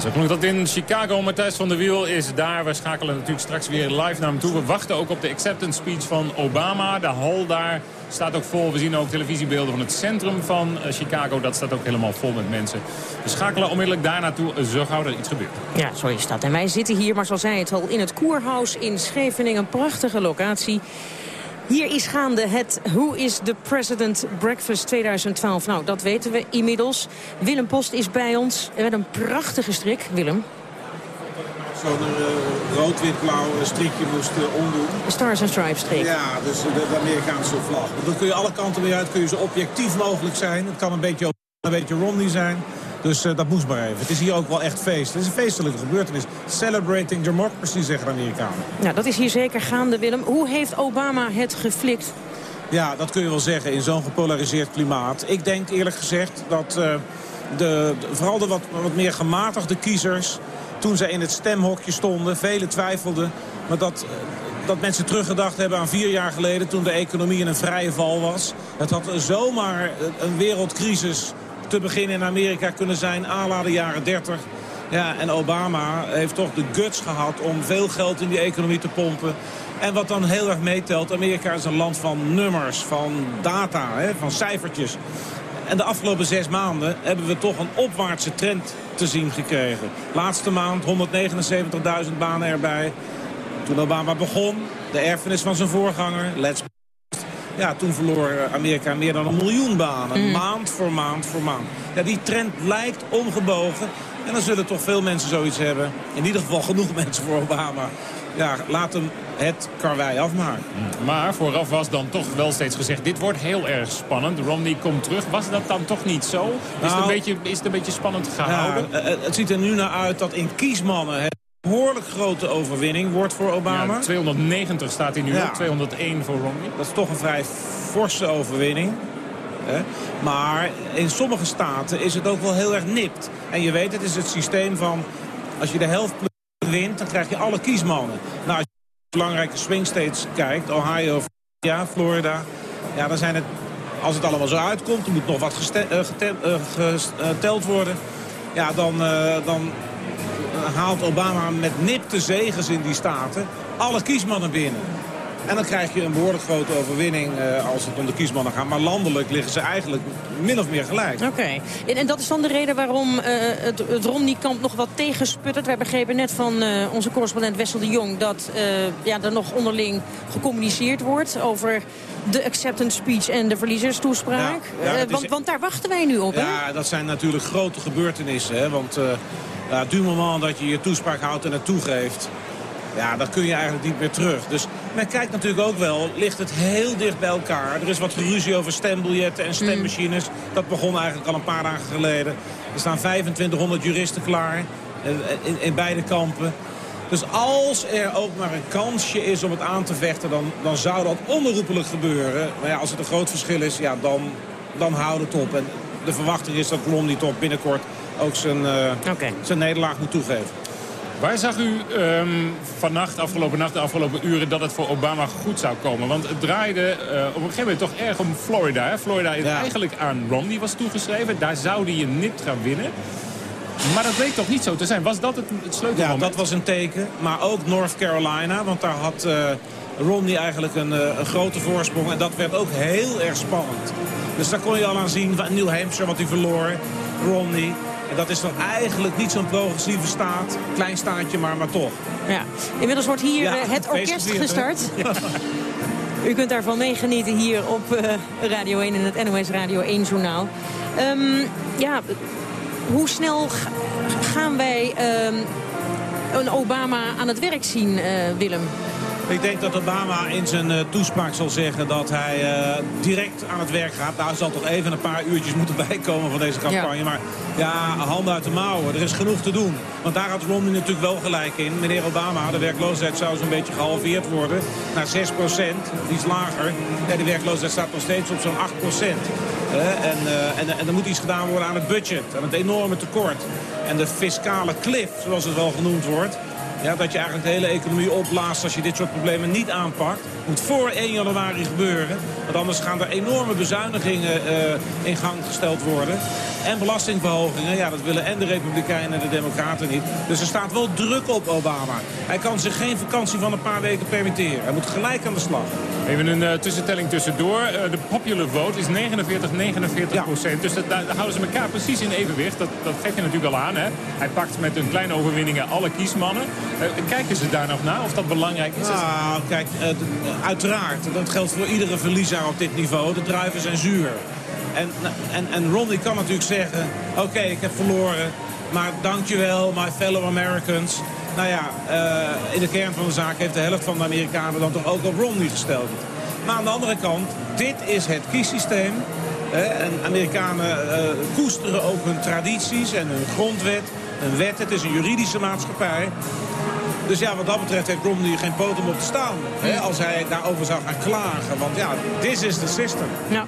Zo klonk dat in Chicago. Matthijs van der Wiel is daar. We schakelen natuurlijk straks weer live naar hem toe. We wachten ook op de acceptance speech van Obama. De hal daar staat ook vol. We zien ook televisiebeelden van het centrum van eh, Chicago. Dat staat ook helemaal vol met mensen. We schakelen onmiddellijk daar naartoe, zo gauw er iets gebeurt. Ja, zo is dat. En wij zitten hier, maar zoals zei het al, in het Koerhuis in Scheveningen. Een prachtige locatie. Hier is gaande het Who is the President Breakfast 2012. Nou, dat weten we inmiddels. Willem Post is bij ons met een prachtige strik. Willem. Zo'n uh, rood-wit-blauw strikje moest uh, omdoen. Stars and Stripes strik. Ja, dus de, de Amerikaanse vlag. Dan kun je alle kanten weer uit, kun je zo objectief mogelijk zijn. Het kan een beetje, een beetje Romney zijn. Dus uh, dat moest maar even. Het is hier ook wel echt feest. Het is een feestelijke gebeurtenis. Celebrating democracy, zeggen de Amerikanen. Nou, dat is hier zeker gaande, Willem. Hoe heeft Obama het geflikt? Ja, dat kun je wel zeggen in zo'n gepolariseerd klimaat. Ik denk eerlijk gezegd dat uh, de, de, vooral de wat, wat meer gematigde kiezers... toen zij in het stemhokje stonden, velen twijfelden... maar dat, dat mensen teruggedacht hebben aan vier jaar geleden... toen de economie in een vrije val was. Het had zomaar een wereldcrisis te beginnen in Amerika kunnen zijn, à de jaren 30. Ja, en Obama heeft toch de guts gehad om veel geld in die economie te pompen. En wat dan heel erg meetelt, Amerika is een land van nummers, van data, hè, van cijfertjes. En de afgelopen zes maanden hebben we toch een opwaartse trend te zien gekregen. Laatste maand 179.000 banen erbij. Toen Obama begon, de erfenis van zijn voorganger, Let's ja, toen verloor Amerika meer dan een miljoen banen. Mm. Maand voor maand voor maand. Ja, die trend lijkt omgebogen. En dan zullen toch veel mensen zoiets hebben. In ieder geval genoeg *laughs* mensen voor Obama. Ja, laat hem het karwei afmaken. Maar vooraf was dan toch wel steeds gezegd... dit wordt heel erg spannend. Romney komt terug. Was dat dan toch niet zo? Is, het, een Nou- beetje, is het een beetje spannend gehouden? Ja, eh, het ziet er nu naar uit dat in kiesmannen... een behoorlijk grote overwinning wordt voor Obama. Ja, 290 staat hij nu Ja. op, 201 voor Romney. Dat is toch een vrij forse overwinning. Hè? Maar in sommige staten is het ook wel heel erg nipt. En je weet, het is het systeem van... als je de helft wint, dan krijg je alle kiesmannen. Nou, als je belangrijke swing states kijkt... Ohio, ja, Florida... ja, dan zijn het... Als het allemaal zo uitkomt, er moet nog wat geste- eh, eh, geteld worden... ja, dan, eh, dan haalt Obama met nipte zegens in die staten alle kiesmannen binnen. En dan krijg je een behoorlijk grote overwinning eh, als het om de kiesmannen gaat. Maar landelijk liggen ze eigenlijk min of meer gelijk. Oké. En, en dat is dan de reden waarom eh, het, het Romney-kamp nog wat tegensputtert. Wij begrepen net van eh, onze correspondent Wessel de Jong... dat ja, er nog onderling gecommuniceerd wordt over de acceptance speech en de verliezerstoespraak. Ja, ja, het is- want, want daar wachten wij nu op, hè? Ja, dat zijn natuurlijk grote gebeurtenissen. Hè? Want ja, du moment dat je je toespraak houdt en het toegeeft... Ja, dan kun je eigenlijk niet meer terug. Dus men kijkt natuurlijk ook wel, ligt het heel dicht bij elkaar. Er is wat geruzie over stembiljetten en stemmachines. Dat begon eigenlijk al een paar dagen geleden. Er staan 2500 juristen klaar eh, in, in beide kampen. Dus als er ook maar een kansje is om het aan te vechten... dan, dan zou dat onherroepelijk gebeuren. Maar ja, als het een groot verschil is, ja, dan, dan houdt het op. En de verwachting is dat Romney toch binnenkort ook zijn, eh, zijn nederlaag moet toegeven. Waar zag u ehm, vannacht, afgelopen nacht, de afgelopen uren... dat het voor Obama goed zou komen? Want het draaide eh, op een gegeven moment toch erg om Florida. Hè? Florida is eigenlijk aan Romney was toegeschreven. Daar zou hij een nipt gaan winnen. Maar dat bleek toch niet zo te zijn. Was dat het, het Ja, sleutelmoment? dat was een teken. Maar ook North Carolina, want daar had eh, Romney eigenlijk een, eh, een grote voorsprong. En dat werd ook heel erg spannend. Dus daar kon je al aan zien van New Hampshire, wat hij verloor. Romney. En dat is dan eigenlijk niet zo'n progressieve staat. Klein staatje, maar, maar toch. Ja. Inmiddels wordt hier Ja, eh, het orkest gestart. U kunt daarvan meegenieten hier op eh, Radio 1 in het NOS Radio 1 journaal. Ehm, ja, hoe snel ga- gaan wij ehm, een Obama aan het werk zien, eh, Willem? Ik denk dat Obama in zijn eh, toespraak zal zeggen dat hij eh, direct aan het werk gaat. Nou, hij zal toch even een paar uurtjes moeten *laughs* bijkomen van deze campagne. Maar ja, handen uit de mouwen. Er is genoeg te doen. Want daar had Romney natuurlijk wel gelijk in. Meneer Obama, de werkloosheid zou zo'n beetje gehalveerd worden. Naar 6 procent, iets lager. Ja, de werkloosheid staat nog steeds op zo'n 8 procent. en, eh, en, en er moet iets gedaan worden aan het budget. Aan het enorme tekort. En de fiscale cliff, zoals het wel genoemd wordt. Ja, dat je eigenlijk de hele economie opblaast als je dit soort problemen niet aanpakt. Moet voor 1 januari gebeuren. Want anders gaan er enorme bezuinigingen eh, in gang gesteld worden. En belastingverhogingen, ja, dat willen en de Republikeinen en de Democraten niet. Dus er staat wel druk op Obama. Hij kan zich geen vakantie van een paar weken permitteren. Hij moet gelijk aan de slag. Even een uh, tussentelling tussendoor. Uh, de popular vote is 49, 49 procent. Dus dat, daar houden ze elkaar precies in evenwicht. Dat, dat geef je natuurlijk al aan. Hè? Hij pakt met een kleine overwinningen alle kiesmannen. Uh, kijken ze daar nog naar of dat belangrijk is? Nou, kijk, uiteraard. Dat geldt voor iedere verliezer op dit niveau. De druiven zijn zuur. En, en, en Romney kan natuurlijk zeggen... oké, ik heb verloren, maar dankjewel, my fellow Americans. Nou ja, uh, in de kern van de zaak heeft de helft van de Amerikanen dan toch ook op Romney gesteld. Maar aan de andere kant, dit is het kiessysteem. Hè, en Amerikanen uh, koesteren ook hun tradities en hun grondwet. Een wet, het is een juridische maatschappij. Dus ja, wat dat betreft heeft Romney geen poot om op te staan. Hè, als hij daarover zou gaan klagen. Want ja, this is the system. Ja.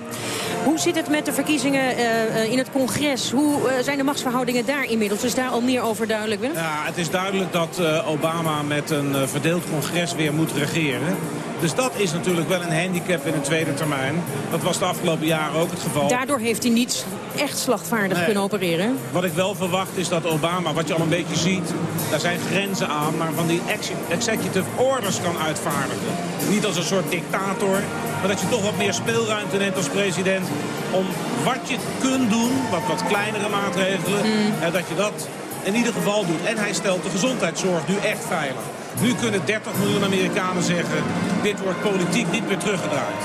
Hoe zit het met de verkiezingen uh, in het congres? Hoe uh, zijn de machtsverhoudingen daar inmiddels? Is daar al meer over duidelijk? Willem? Ja, het is duidelijk dat uh, Obama met een verdeeld congres weer moet regeren. Dus dat is natuurlijk wel een handicap in een tweede termijn. Dat was de afgelopen jaren ook het geval. Daardoor heeft hij niet echt slagvaardig nee. kunnen opereren. Wat ik wel verwacht is dat Obama, wat je al een beetje ziet... daar zijn grenzen aan, maar van die executive orders kan uitvaardigen. Niet als een soort dictator, maar dat je toch wat meer speelruimte neemt als president... om wat je kunt doen, wat, wat kleinere maatregelen... Mm. En dat je dat in ieder geval doet. En hij stelt de gezondheidszorg nu echt veilig. Nu kunnen 30 miljoen Amerikanen zeggen... dit wordt politiek niet meer teruggedraaid.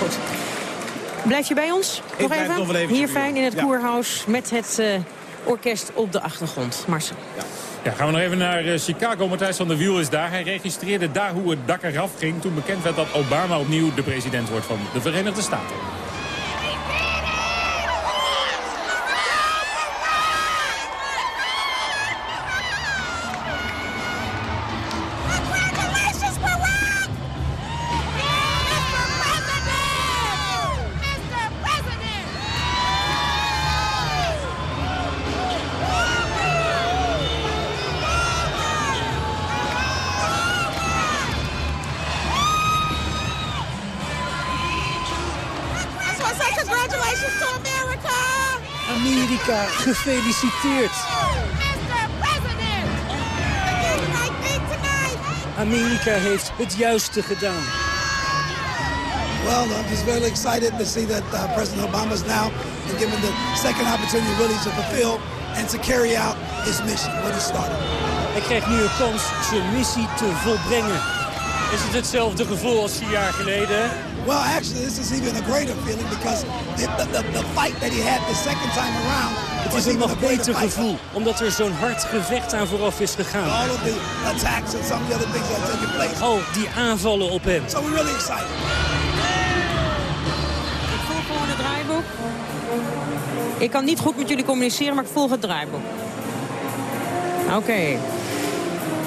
Goed. Blijf je bij ons? Ik nog blijf even? nog wel even Hier fijn in het Ja. Koerhuis met het uh, orkest op de achtergrond. Marcel. Ja, gaan we nog even naar uh, Chicago. Matthijs van der Wiel is daar. Hij registreerde daar hoe het dak eraf ging... toen bekend werd dat Obama opnieuw de president wordt van de Verenigde Staten. Gefeliciteerd. Amerika heeft het juiste gedaan. Well, I'm just very excited to see that uh, President Obama is now been given the second opportunity really to fulfill and to carry out his mission, what he started. Hij krijgt nu een kans zijn missie te volbrengen. Is het hetzelfde gevoel als vier jaar geleden? Well, actually, this is even a greater feeling because the, the, the, the fight that he had the second time around Het is een nog beter gevoel, omdat er zo'n hard gevecht aan vooraf is gegaan. All of the attacks and some of the other things that taken place. Al die aanvallen op hem. So we're really excited. Ik volg gewoon het draaiboek. Ik kan niet goed met jullie communiceren, maar ik volg het draaiboek. Oké.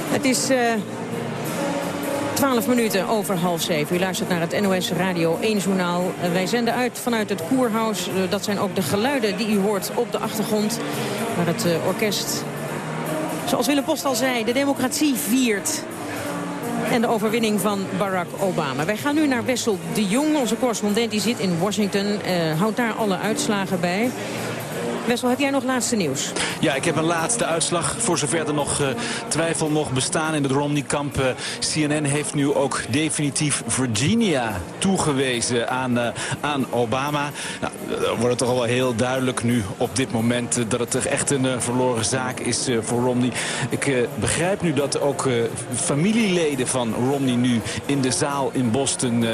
Het is eh 12 minuten over half zeven. U luistert naar het NOS Radio 1 journaal. Wij zenden uit vanuit het Koerhuis. Eh, dat zijn ook de geluiden die u hoort op de achtergrond. Waar het eh, orkest, zoals Willem Post al zei, de democratie viert. En de overwinning van Barack Obama. Wij gaan nu naar Wessel de Jong. Onze correspondent die zit in Washington. eh, houdt daar alle uitslagen bij. Wessel, heb jij nog laatste nieuws? Ja, ik heb een laatste uitslag. Voor zover er nog eh, twijfel mocht bestaan in het Romney-kamp. eh, CNN heeft nu ook definitief Virginia toegewezen aan, eh, aan Obama. Nou, dan wordt het toch al wel heel duidelijk nu op dit moment... dat het toch echt een verloren zaak is voor Romney. Ik begrijp nu dat ook familieleden van Romney nu in de zaal in Boston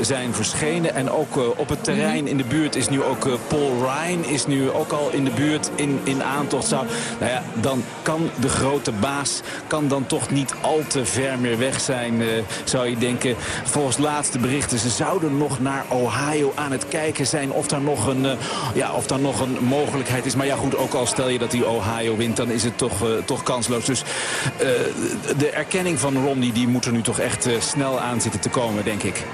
zijn verschenen. En ook op het terrein in de buurt is nu ook Paul Ryan is nu ook al in de buurt in, in aantocht. Zou, nou ja, dan kan de grote baas kan dan toch niet al te ver meer weg zijn, eh, zou je denken. Volgens laatste berichten, ze zouden nog naar Ohio aan het kijken zijn of daar nog een, eh, ja, of daar nog een mogelijkheid is. Maar ja goed, ook al stel je dat hij Ohio wint, dan is het toch, eh, toch kansloos. Dus de erkenning van Romney die moet er nu toch echt snel aan zitten te komen, denk ik.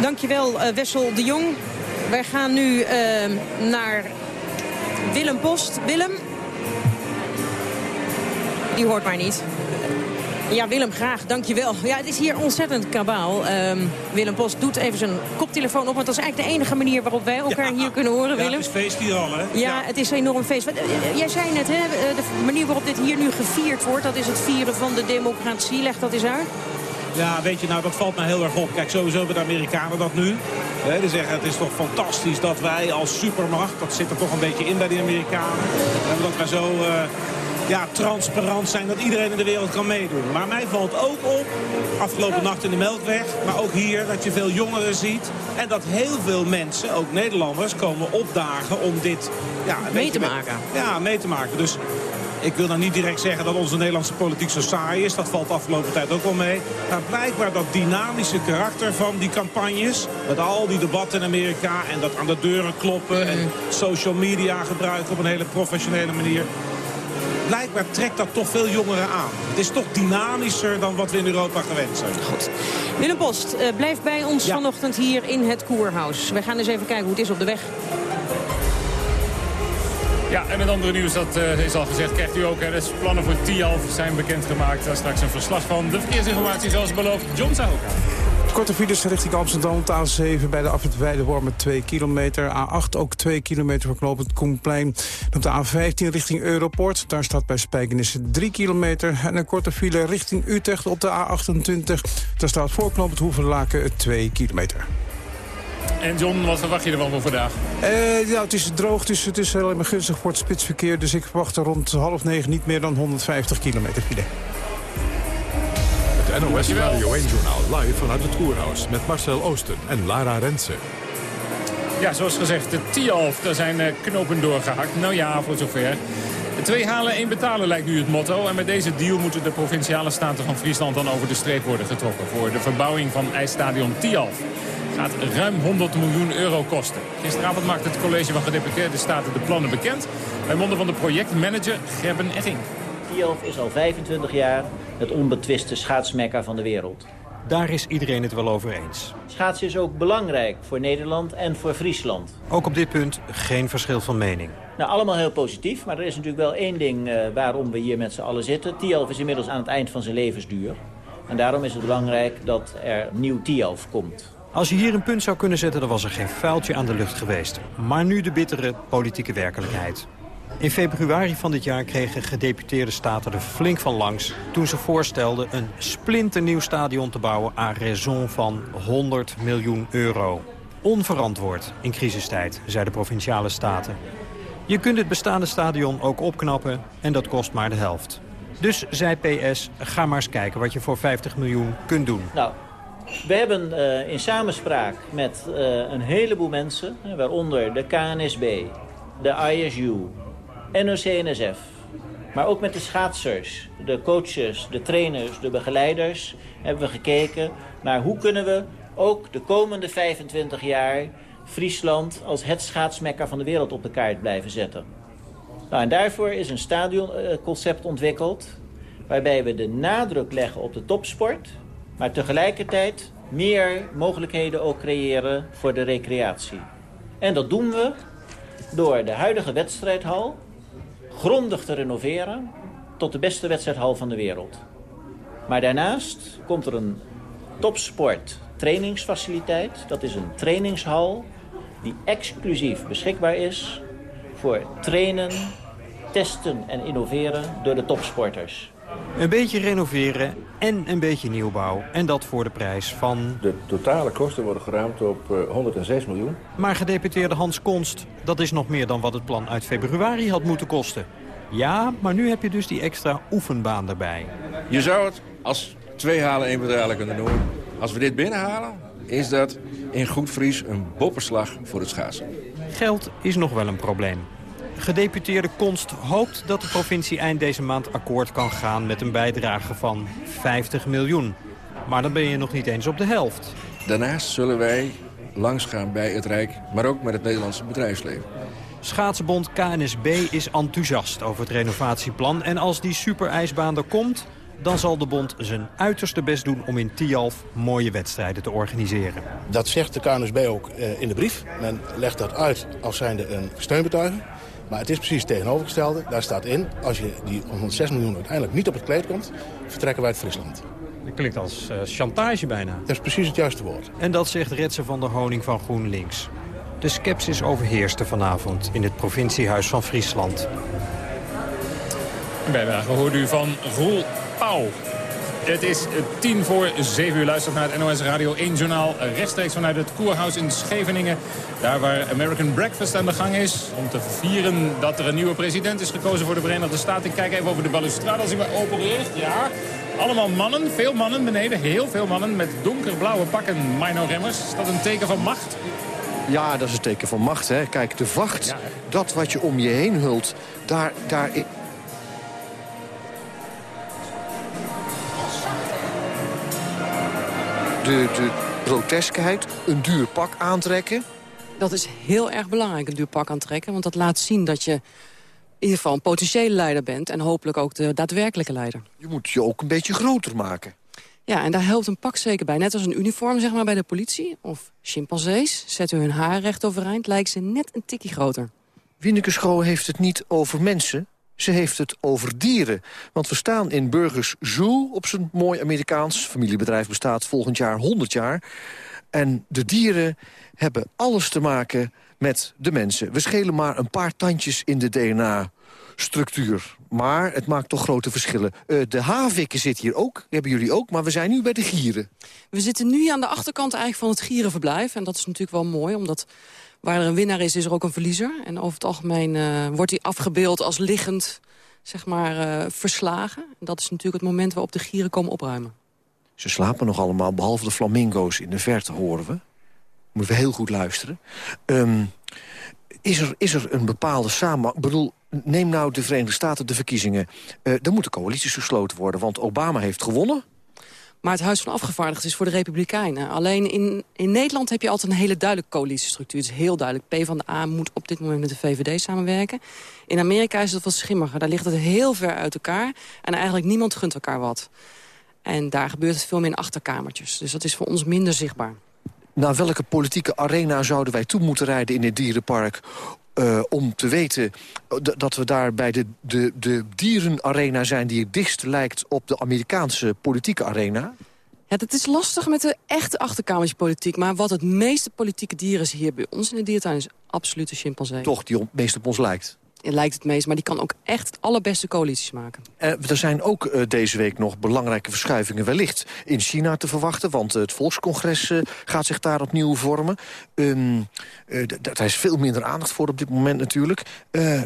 Dankjewel, eh Wessel de Jong. Wij gaan nu eh, naar Willem Post. Willem? Die hoort mij niet. Ja, Willem, graag. Dankjewel. Ja, het is hier ontzettend kabaal. Ehm, Willem Post doet even zijn koptelefoon op. Want dat is eigenlijk de enige manier waarop wij elkaar hier kunnen horen, Willem. Ja, het is feest hier al, hè? Ja, het is een enorm feest. Wat, eh, Jij zei net, hè, eh, de manier waarop dit hier nu gevierd wordt... dat is het vieren van de democratie. Leg dat eens uit. Ja, weet je, nou, dat valt me heel erg op. Kijk, sowieso hebben de Amerikanen dat nu. Hè, die zeggen, het is toch fantastisch dat wij als supermacht... dat zit er toch een beetje in bij die Amerikanen... en dat wij zo eh, ja, transparant zijn dat iedereen in de wereld kan meedoen. Maar mij valt ook op, afgelopen nacht in de Melkweg... maar ook hier, dat je veel jongeren ziet... en dat heel veel mensen, ook Nederlanders, komen opdagen om dit... Ja, Mee te maken. Ja, mee te maken. Dus ik wil nou niet direct zeggen dat onze Nederlandse politiek zo saai is. Dat valt de afgelopen tijd ook wel mee. Maar blijkbaar dat dynamische karakter van die campagnes... met al die debatten in Amerika en dat aan de deuren kloppen... en social media gebruiken op een hele professionele manier... Blijkbaar trekt dat toch veel jongeren aan. Het is toch dynamischer dan wat we in Europa gewend zijn. Goed. Willem Post, eh, blijf bij ons vanochtend hier in het Koerhuis. We gaan eens even kijken hoe het is op de weg. Ja, en het andere nieuws, dat eh, is al gezegd, krijgt u ook. Dus plannen voor Tialf zijn bekendgemaakt. Daar straks een verslag van de verkeersinformatie zoals beloofd. John Sahoka. Korte files richting Amsterdam op de A7 bij de afrit Weideworm met 2 kilometer. A8 ook 2 kilometer voor knooppunt Koenplein. En op de A15 richting Europort. Daar staat bij Spijkenissen 3 kilometer. En een korte file richting Utrecht op de A28. Daar staat voor knooppunt Hoevenlaken 2 kilometer. En John, wat verwacht je ervan voor vandaag? Eh, ja, het is droog, dus het is helemaal gunstig voor het spitsverkeer. Dus ik verwacht er rond half negen niet meer dan 150 kilometer file. Het NOS Radio 1-journaal live vanuit het Koerhuis. Met Marcel Oosten en Lara Rensen. Ja, zoals gezegd, de Tialf, daar zijn eh, knopen doorgehakt. Nou ja, voor zover. De twee halen, één betalen lijkt nu het motto. En met deze deal moeten de provinciale staten van Friesland dan over de streep worden getrokken. Voor de verbouwing van ijsstadion Tialf. Gaat ruim 100 miljoen euro kosten. Gisteravond maakte het college van gedeputeerde staten de plannen bekend. Bij monden van de projectmanager Gerben Etting. Tialf is al 25 jaar het onbetwiste schaatsmekka van de wereld. Daar is iedereen het wel over eens. Schaatsen is ook belangrijk voor Nederland en voor Friesland. Ook op dit punt geen verschil van mening. Nou, allemaal heel positief, maar er is natuurlijk wel één ding eh, waarom we hier met z'n allen zitten. Tialf is inmiddels aan het eind van zijn levensduur. En daarom is het belangrijk dat er nieuw Tialf komt. Als je hier een punt zou kunnen zetten, dan was er geen vuiltje aan de lucht geweest. Maar nu de bittere politieke werkelijkheid. In februari van dit jaar kregen gedeputeerde staten er flink van langs... toen ze voorstelden een splinternieuw stadion te bouwen... à raison van 100 miljoen euro. Onverantwoord in crisistijd, zeiden provinciale staten. Je kunt het bestaande stadion ook opknappen en dat kost maar de helft. Dus zei PS, ga maar eens kijken wat je voor 50 miljoen kunt doen. Nou, we hebben eh, in samenspraak met eh, een heleboel mensen, eh, waaronder de KNSB, de ISU, NOC-NSF, maar ook met de schaatsers, de coaches, de trainers, de begeleiders, hebben we gekeken naar hoe kunnen we ook de komende 25 jaar Friesland als het schaatsmekka van de wereld op de kaart blijven zetten. Nou, en daarvoor is een stadionconcept ontwikkeld waarbij we de nadruk leggen op de topsport, maar tegelijkertijd meer mogelijkheden ook creëren voor de recreatie. En dat doen we door de huidige wedstrijdhal grondig te renoveren tot de beste wedstrijdhal van de wereld. Maar daarnaast komt er een topsport trainingsfaciliteit. Dat is een trainingshal die exclusief beschikbaar is voor trainen, testen en innoveren door de topsporters. Een beetje renoveren en een beetje nieuwbouw. En dat voor de prijs van... De totale kosten worden geraamd op eh, 106 miljoen. Maar gedeputeerde Hans Konst, dat is nog meer dan wat het plan uit februari had moeten kosten. Ja, maar nu heb je dus die extra oefenbaan erbij. Je zou het als twee halen één bedragen kunnen noemen. Als we dit binnenhalen, is dat in goed Fries een bopperslag voor het schaatsen. Geld is nog wel een probleem. Gedeputeerde Konst hoopt dat de provincie eind deze maand akkoord kan gaan met een bijdrage van 50 miljoen. Maar dan ben je nog niet eens op de helft. Daarnaast zullen wij langsgaan bij het Rijk, maar ook met het Nederlandse bedrijfsleven. Schaatsbond KNSB is enthousiast over het renovatieplan. En als die superijsbaan er komt, dan zal de bond zijn uiterste best doen om in Tialf mooie wedstrijden te organiseren. Dat zegt de KNSB ook eh, in de brief. Men legt dat uit als zijnde een steunbetuiging. Maar het is precies het tegenovergestelde. Daar staat in, als je die 106 miljoen uiteindelijk niet op het kleed komt... vertrekken wij uit Friesland. Dat klinkt als uh, chantage bijna. Dat is precies het juiste woord. En dat zegt Ritse van der Honing van GroenLinks. De skepsis overheerste vanavond in het provinciehuis van Friesland. Bijdrage hoort u van Roel Pauw. Het is tien voor zeven uur. Luistert naar het NOS Radio 1 Journaal. Rechtstreeks vanuit het Koerhuis in Scheveningen. Daar waar American Breakfast aan de gang is. Om te vieren dat er een nieuwe president is gekozen voor de Verenigde Staten. Ik kijk even over de balustrade als hij maar opereert. Ja, allemaal mannen. Veel mannen beneden. Heel veel mannen met donkerblauwe pakken. Mino Remmers. Is dat een teken van macht? Ja, dat is een teken van macht. Hè. Kijk, de vacht, dat wat je om je heen hult... daar, daar, de, de groteskheid, een duur pak aantrekken. Dat is heel erg belangrijk, een duur pak aantrekken. Want dat laat zien dat je in ieder geval een potentiële leider bent... en hopelijk ook de daadwerkelijke leider. Je moet je ook een beetje groter maken. Ja, en daar helpt een pak zeker bij. Net als een uniform zeg maar, bij de politie. Of chimpansees zetten hun haar recht overeind... lijken ze net een tikje groter. Winneke Schoo heeft het niet over mensen, ze heeft het over dieren. Want we staan in Burgers Zoo op zijn mooi Amerikaans. Familiebedrijf bestaat volgend jaar 100 jaar. En de dieren hebben alles te maken met de mensen. We schelen maar een paar tandjes in de DNA-structuur. Maar het maakt toch grote verschillen. Uh, de havikken zitten hier ook, hebben jullie ook, maar we zijn nu bij de gieren. We zitten nu aan de achterkant eigenlijk van het gierenverblijf. En dat is natuurlijk wel mooi, omdat Waar er een winnaar is, is er ook een verliezer. En over het algemeen uh, wordt hij afgebeeld als liggend zeg maar, uh, verslagen. En dat is natuurlijk het moment waarop de gieren komen opruimen. Ze slapen nog allemaal, behalve de flamingo's in de verte horen we. Moeten we heel goed luisteren. Um, is, er, is er een bepaalde samenhang... Ik bedoel, neem nou de Verenigde Staten de verkiezingen. Uh, er moeten coalities gesloten worden, want Obama heeft gewonnen. Maar het Huis van Afgevaardigden is voor de Republikeinen. Alleen in, in Nederland heb je altijd een hele duidelijke coalitiestructuur. Het is heel duidelijk. P van de A moet op dit moment met de VVD samenwerken. In Amerika is het wat schimmiger. Daar ligt het heel ver uit elkaar. En eigenlijk niemand gunt elkaar wat. En daar gebeurt het veel meer in achterkamertjes. Dus dat is voor ons minder zichtbaar. Naar welke politieke arena zouden wij toe moeten rijden in het dierenpark... Uh, om te weten dat we daar bij de, de, de dierenarena zijn... die het dichtst lijkt op de Amerikaanse politieke arena? Ja, dat is lastig met de echte achterkamerspolitiek. Maar wat het meeste politieke dier is hier bij ons in de diertuin... is absoluut de chimpansee. Toch, die het meest op ons lijkt? Lijkt het meest, maar die kan ook echt het allerbeste coalities maken. Uh, er zijn ook uh, deze week nog belangrijke verschuivingen wellicht in China te verwachten. Want het volkscongres gaat zich daar opnieuw vormen. Um, daar is veel minder aandacht voor op dit moment natuurlijk.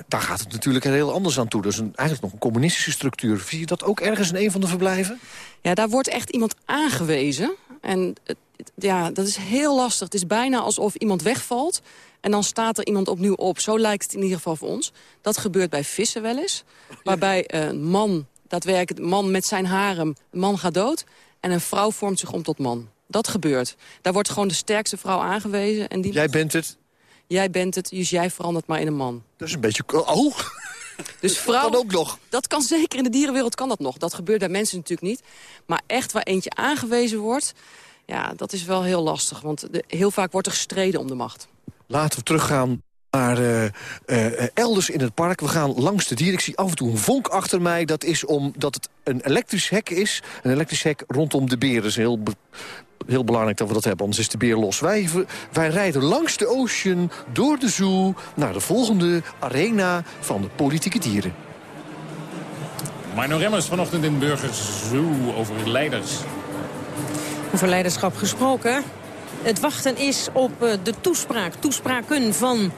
daar gaat het natuurlijk heel anders aan toe. Dus een, eigenlijk nog een communistische structuur. Zie je dat ook ergens in een van de verblijven? Ja, daar wordt echt iemand aangewezen. En ja, dat is heel lastig. Het is bijna alsof iemand wegvalt en dan staat er iemand opnieuw op. Zo lijkt het in ieder geval voor ons. Dat gebeurt bij vissen wel eens. Waarbij een man, daadwerkelijk een man met zijn harem, een man gaat dood. En een vrouw vormt zich om tot man. Dat gebeurt. Daar wordt gewoon de sterkste vrouw aangewezen. En die jij bent het? Jij bent het, dus jij verandert maar in een man. Dat is een beetje... Oh! Dus vrouw, dat kan ook nog. Dat kan zeker in de dierenwereld kan dat nog. Dat gebeurt bij mensen natuurlijk niet. Maar echt waar eentje aangewezen wordt... ja, dat is wel heel lastig. Want de, heel vaak wordt er gestreden om de macht. Laten we teruggaan naar uh, uh, elders in het park. We gaan langs de dier. Ik zie af en toe een vonk achter mij. Dat is omdat het een elektrisch hek is. Een elektrisch hek rondom de beer. Dat is heel, heel belangrijk dat we dat hebben, anders is de beer los. Wij, wij rijden langs de ocean, door de zoo... naar de volgende arena van de politieke dieren. Mino Remmers vanochtend in Burgers Zoo over leiders. Over leiderschap gesproken het wachten is op eh, de toespraak, toespraken van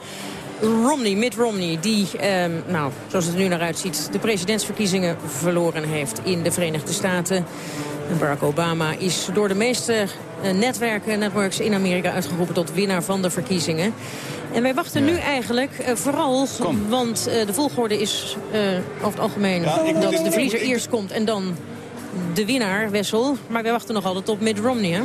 Romney, Mitt Romney, die, eh, nou, zoals het er nu naar uitziet... de presidentsverkiezingen verloren heeft in de Verenigde Staten. En Barack Obama is door de meeste uh, netwerken, networks in Amerika uitgeroepen tot winnaar van de verkiezingen. En wij wachten nu eigenlijk uh, vooral, want de volgorde is over het algemeen dat de verliezer eerst komt en dan de winnaar, Wessel. Maar wij wachten nog altijd op Mitt Romney, hè?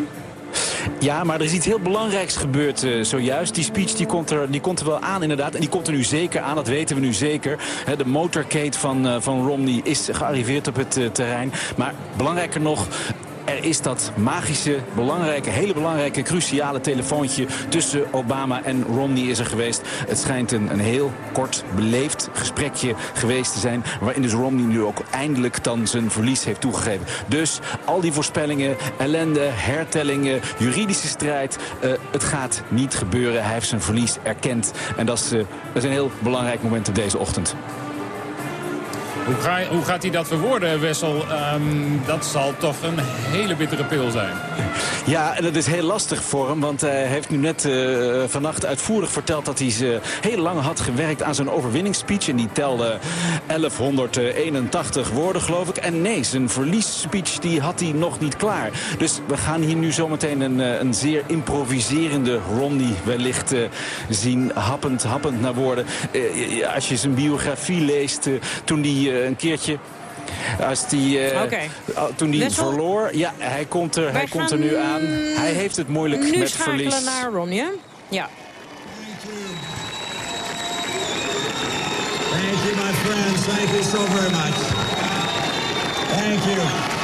Ja, maar er is iets heel belangrijks gebeurd uh, zojuist. Die speech die komt, er, die komt er wel aan inderdaad. En die komt er nu zeker aan, dat weten we nu zeker. de motorcade van, uh, van Romney is gearriveerd op het uh, terrein. Maar belangrijker nog, er is dat magische, belangrijke, hele belangrijke, cruciale telefoontje tussen Obama en Romney is er geweest. Het schijnt een, een heel kort, beleefd gesprekje geweest te zijn... waarin dus Romney nu ook eindelijk dan zijn verlies heeft toegegeven. Dus al die voorspellingen, ellende, hertellingen, juridische strijd... Uh, het gaat niet gebeuren. Hij heeft zijn verlies erkend. En dat is, uh, dat is een heel belangrijk moment op deze ochtend. Hoe, hoe, gaat hij dat verwoorden, Wessel? Um, dat zal toch een hele bittere pil zijn. Ja, en dat is heel lastig voor hem. Want hij heeft nu net uh, vannacht uitvoerig verteld... dat hij uh, heel lang had gewerkt aan zijn overwinningsspeech. En die telde 1181 woorden, geloof ik. En nee, zijn verliesspeech die had hij nog niet klaar. Dus we gaan hier nu zometeen een, een zeer improviserende Romney wellicht zien. Happend, happend naar woorden. als je zijn biografie leest, toen die een keertje als die, uh, okay. toen hij verloor, ja, hij komt er, hij komt er nu aan. Hij heeft het moeilijk nu met verlies. Nu schakelen naar Ron, ja? Ja. Thank you, my friends. Thank you so very much. Thank you.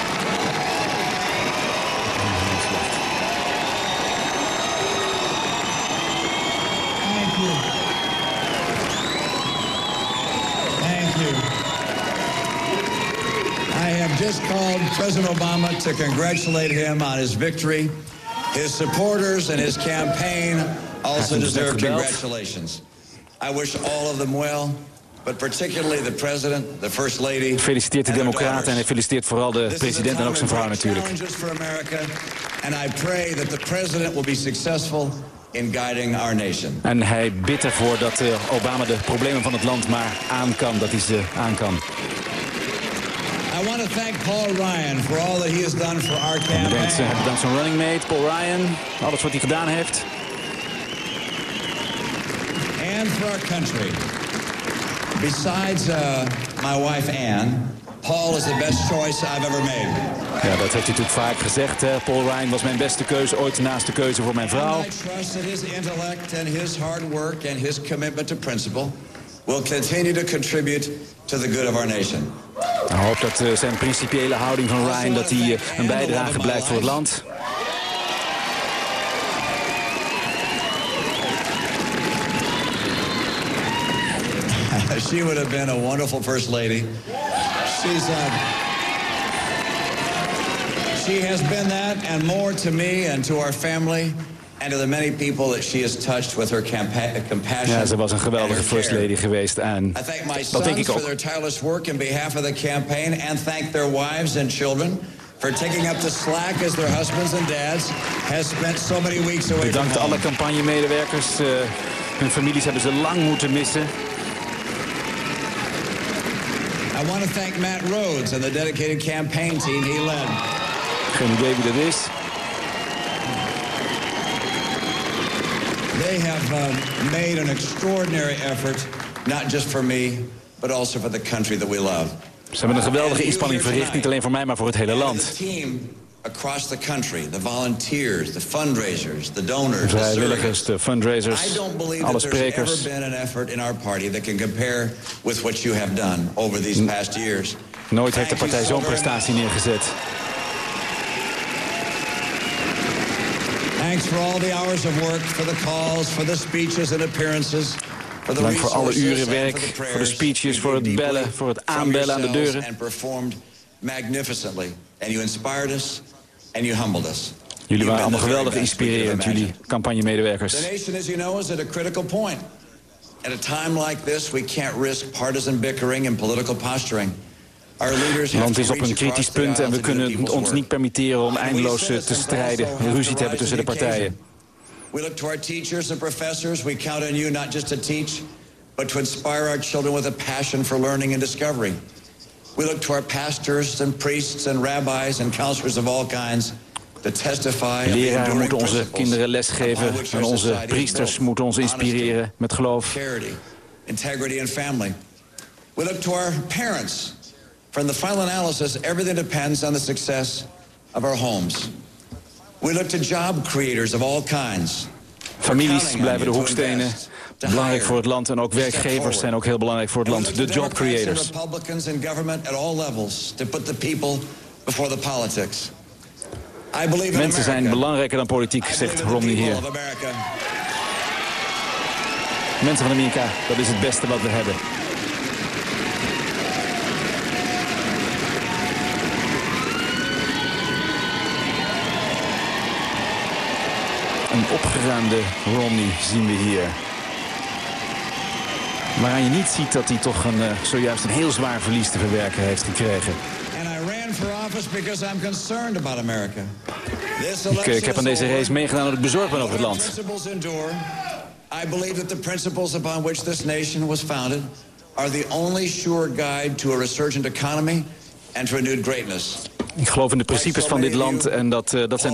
Have just called President Obama to congratulate him on his victory. His supporters and his campaign also deserve congratulations. I wish all of them well. But particularly the president, the first lady. Feliciteert de democraten en hij feliciteert vooral de president en ook zijn vrouw natuurlijk. For America, and I pray that the president will be successful in guiding our nation. En hij bidt ervoor dat uh, Obama de problemen van het land maar aan kan, dat hij ze aan kan. I want to thank Paul Ryan for all that he has done for our campaign. Bedankt, uh, bedankt zijn running mate, Paul Ryan. Alles wat hij gedaan heeft. And for our country. Besides uh, my wife Anne, Paul is the best choice I've ever made. Ja, dat heeft hij natuurlijk vaak gezegd. Hè. Paul Ryan was mijn beste keuze ooit naast de keuze voor mijn vrouw. And I trust that his intellect and his hard work and his commitment to principle will continue to contribute to the good of our nation. Ik hoop dat uh, zijn principiële houding van Ryan dat hij uh, een bijdrage blijft voor het land. *laughs* she would have been a wonderful first lady. She's uh, she has been that and more to me and to our family and to the many people that she has touched with her compassion. Ja, ze was een geweldige first lady geweest en I thank my dat denk ik ook. for their tireless work in behalf of the campaign and thank their wives and children for taking up the slack as their husbands and dads has spent so many weeks away Bedankt from alle campagnemedewerkers. Uh, hun families hebben ze lang moeten missen. I want to thank Matt Rhodes and the dedicated campaign team he led. Geen idee wie dat is. They have uh, made an extraordinary effort, not just for me, but also for the country that we love. Ze hebben een geweldige inspanning verricht, niet alleen voor mij, maar voor het hele land. across the country, the volunteers, the fundraisers, the donors, De vrijwilligers, de fundraisers, alle sprekers. Nooit heeft de partij zo'n prestatie neergezet. Thanks for all the hours of work, for the calls, for the speeches and appearances. For the Dank voor alle uren werk, for the voor de speeches, voor het bellen, voor het aanbellen aan de deuren. And performed magnificently. And you inspired us and you humbled us. Jullie waren allemaal geweldig inspirerend, jullie campagnemedewerkers. The nation, as you know, is at a critical point. At a time like this, we can't risk partisan bickering and political posturing. Het land is op een kritisch punt en we kunnen ons niet permitteren om eindeloos eh, te strijden, ruzie te hebben tussen de partijen. We look to our teachers and professors. We count on you not just to teach, but to inspire our children with a passion for learning and discovery. We look to our pastors and priests and rabbis and counselors of all kinds Leraren moeten onze kinderen lesgeven en onze priesters moeten ons inspireren met geloof. integrity, and family. We look to our parents. For in the final analysis, everything depends on the success of our homes. We look to job creators of all kinds. Families blijven de hoekstenen. Belangrijk voor het land en ook werkgevers zijn ook heel belangrijk voor het land. De job creators. Republicans in government at all levels to put the people before the politics. Mensen zijn belangrijker dan politiek, zegt Romney hier. Mensen van Amerika, dat is het beste wat we hebben. Een opgeruimde Romney zien we hier. Waaraan je niet ziet dat hij toch een, eh, zojuist een heel zwaar verlies te verwerken heeft gekregen. Ik, eh, ik heb aan deze race meegedaan omdat ik bezorgd ben over het land. principles endure. I believe that the principles upon which this nation was founded are the only sure guide to a resurgent economy and to renewed greatness. Ik geloof in de principes van dit land en dat, eh, dat zijn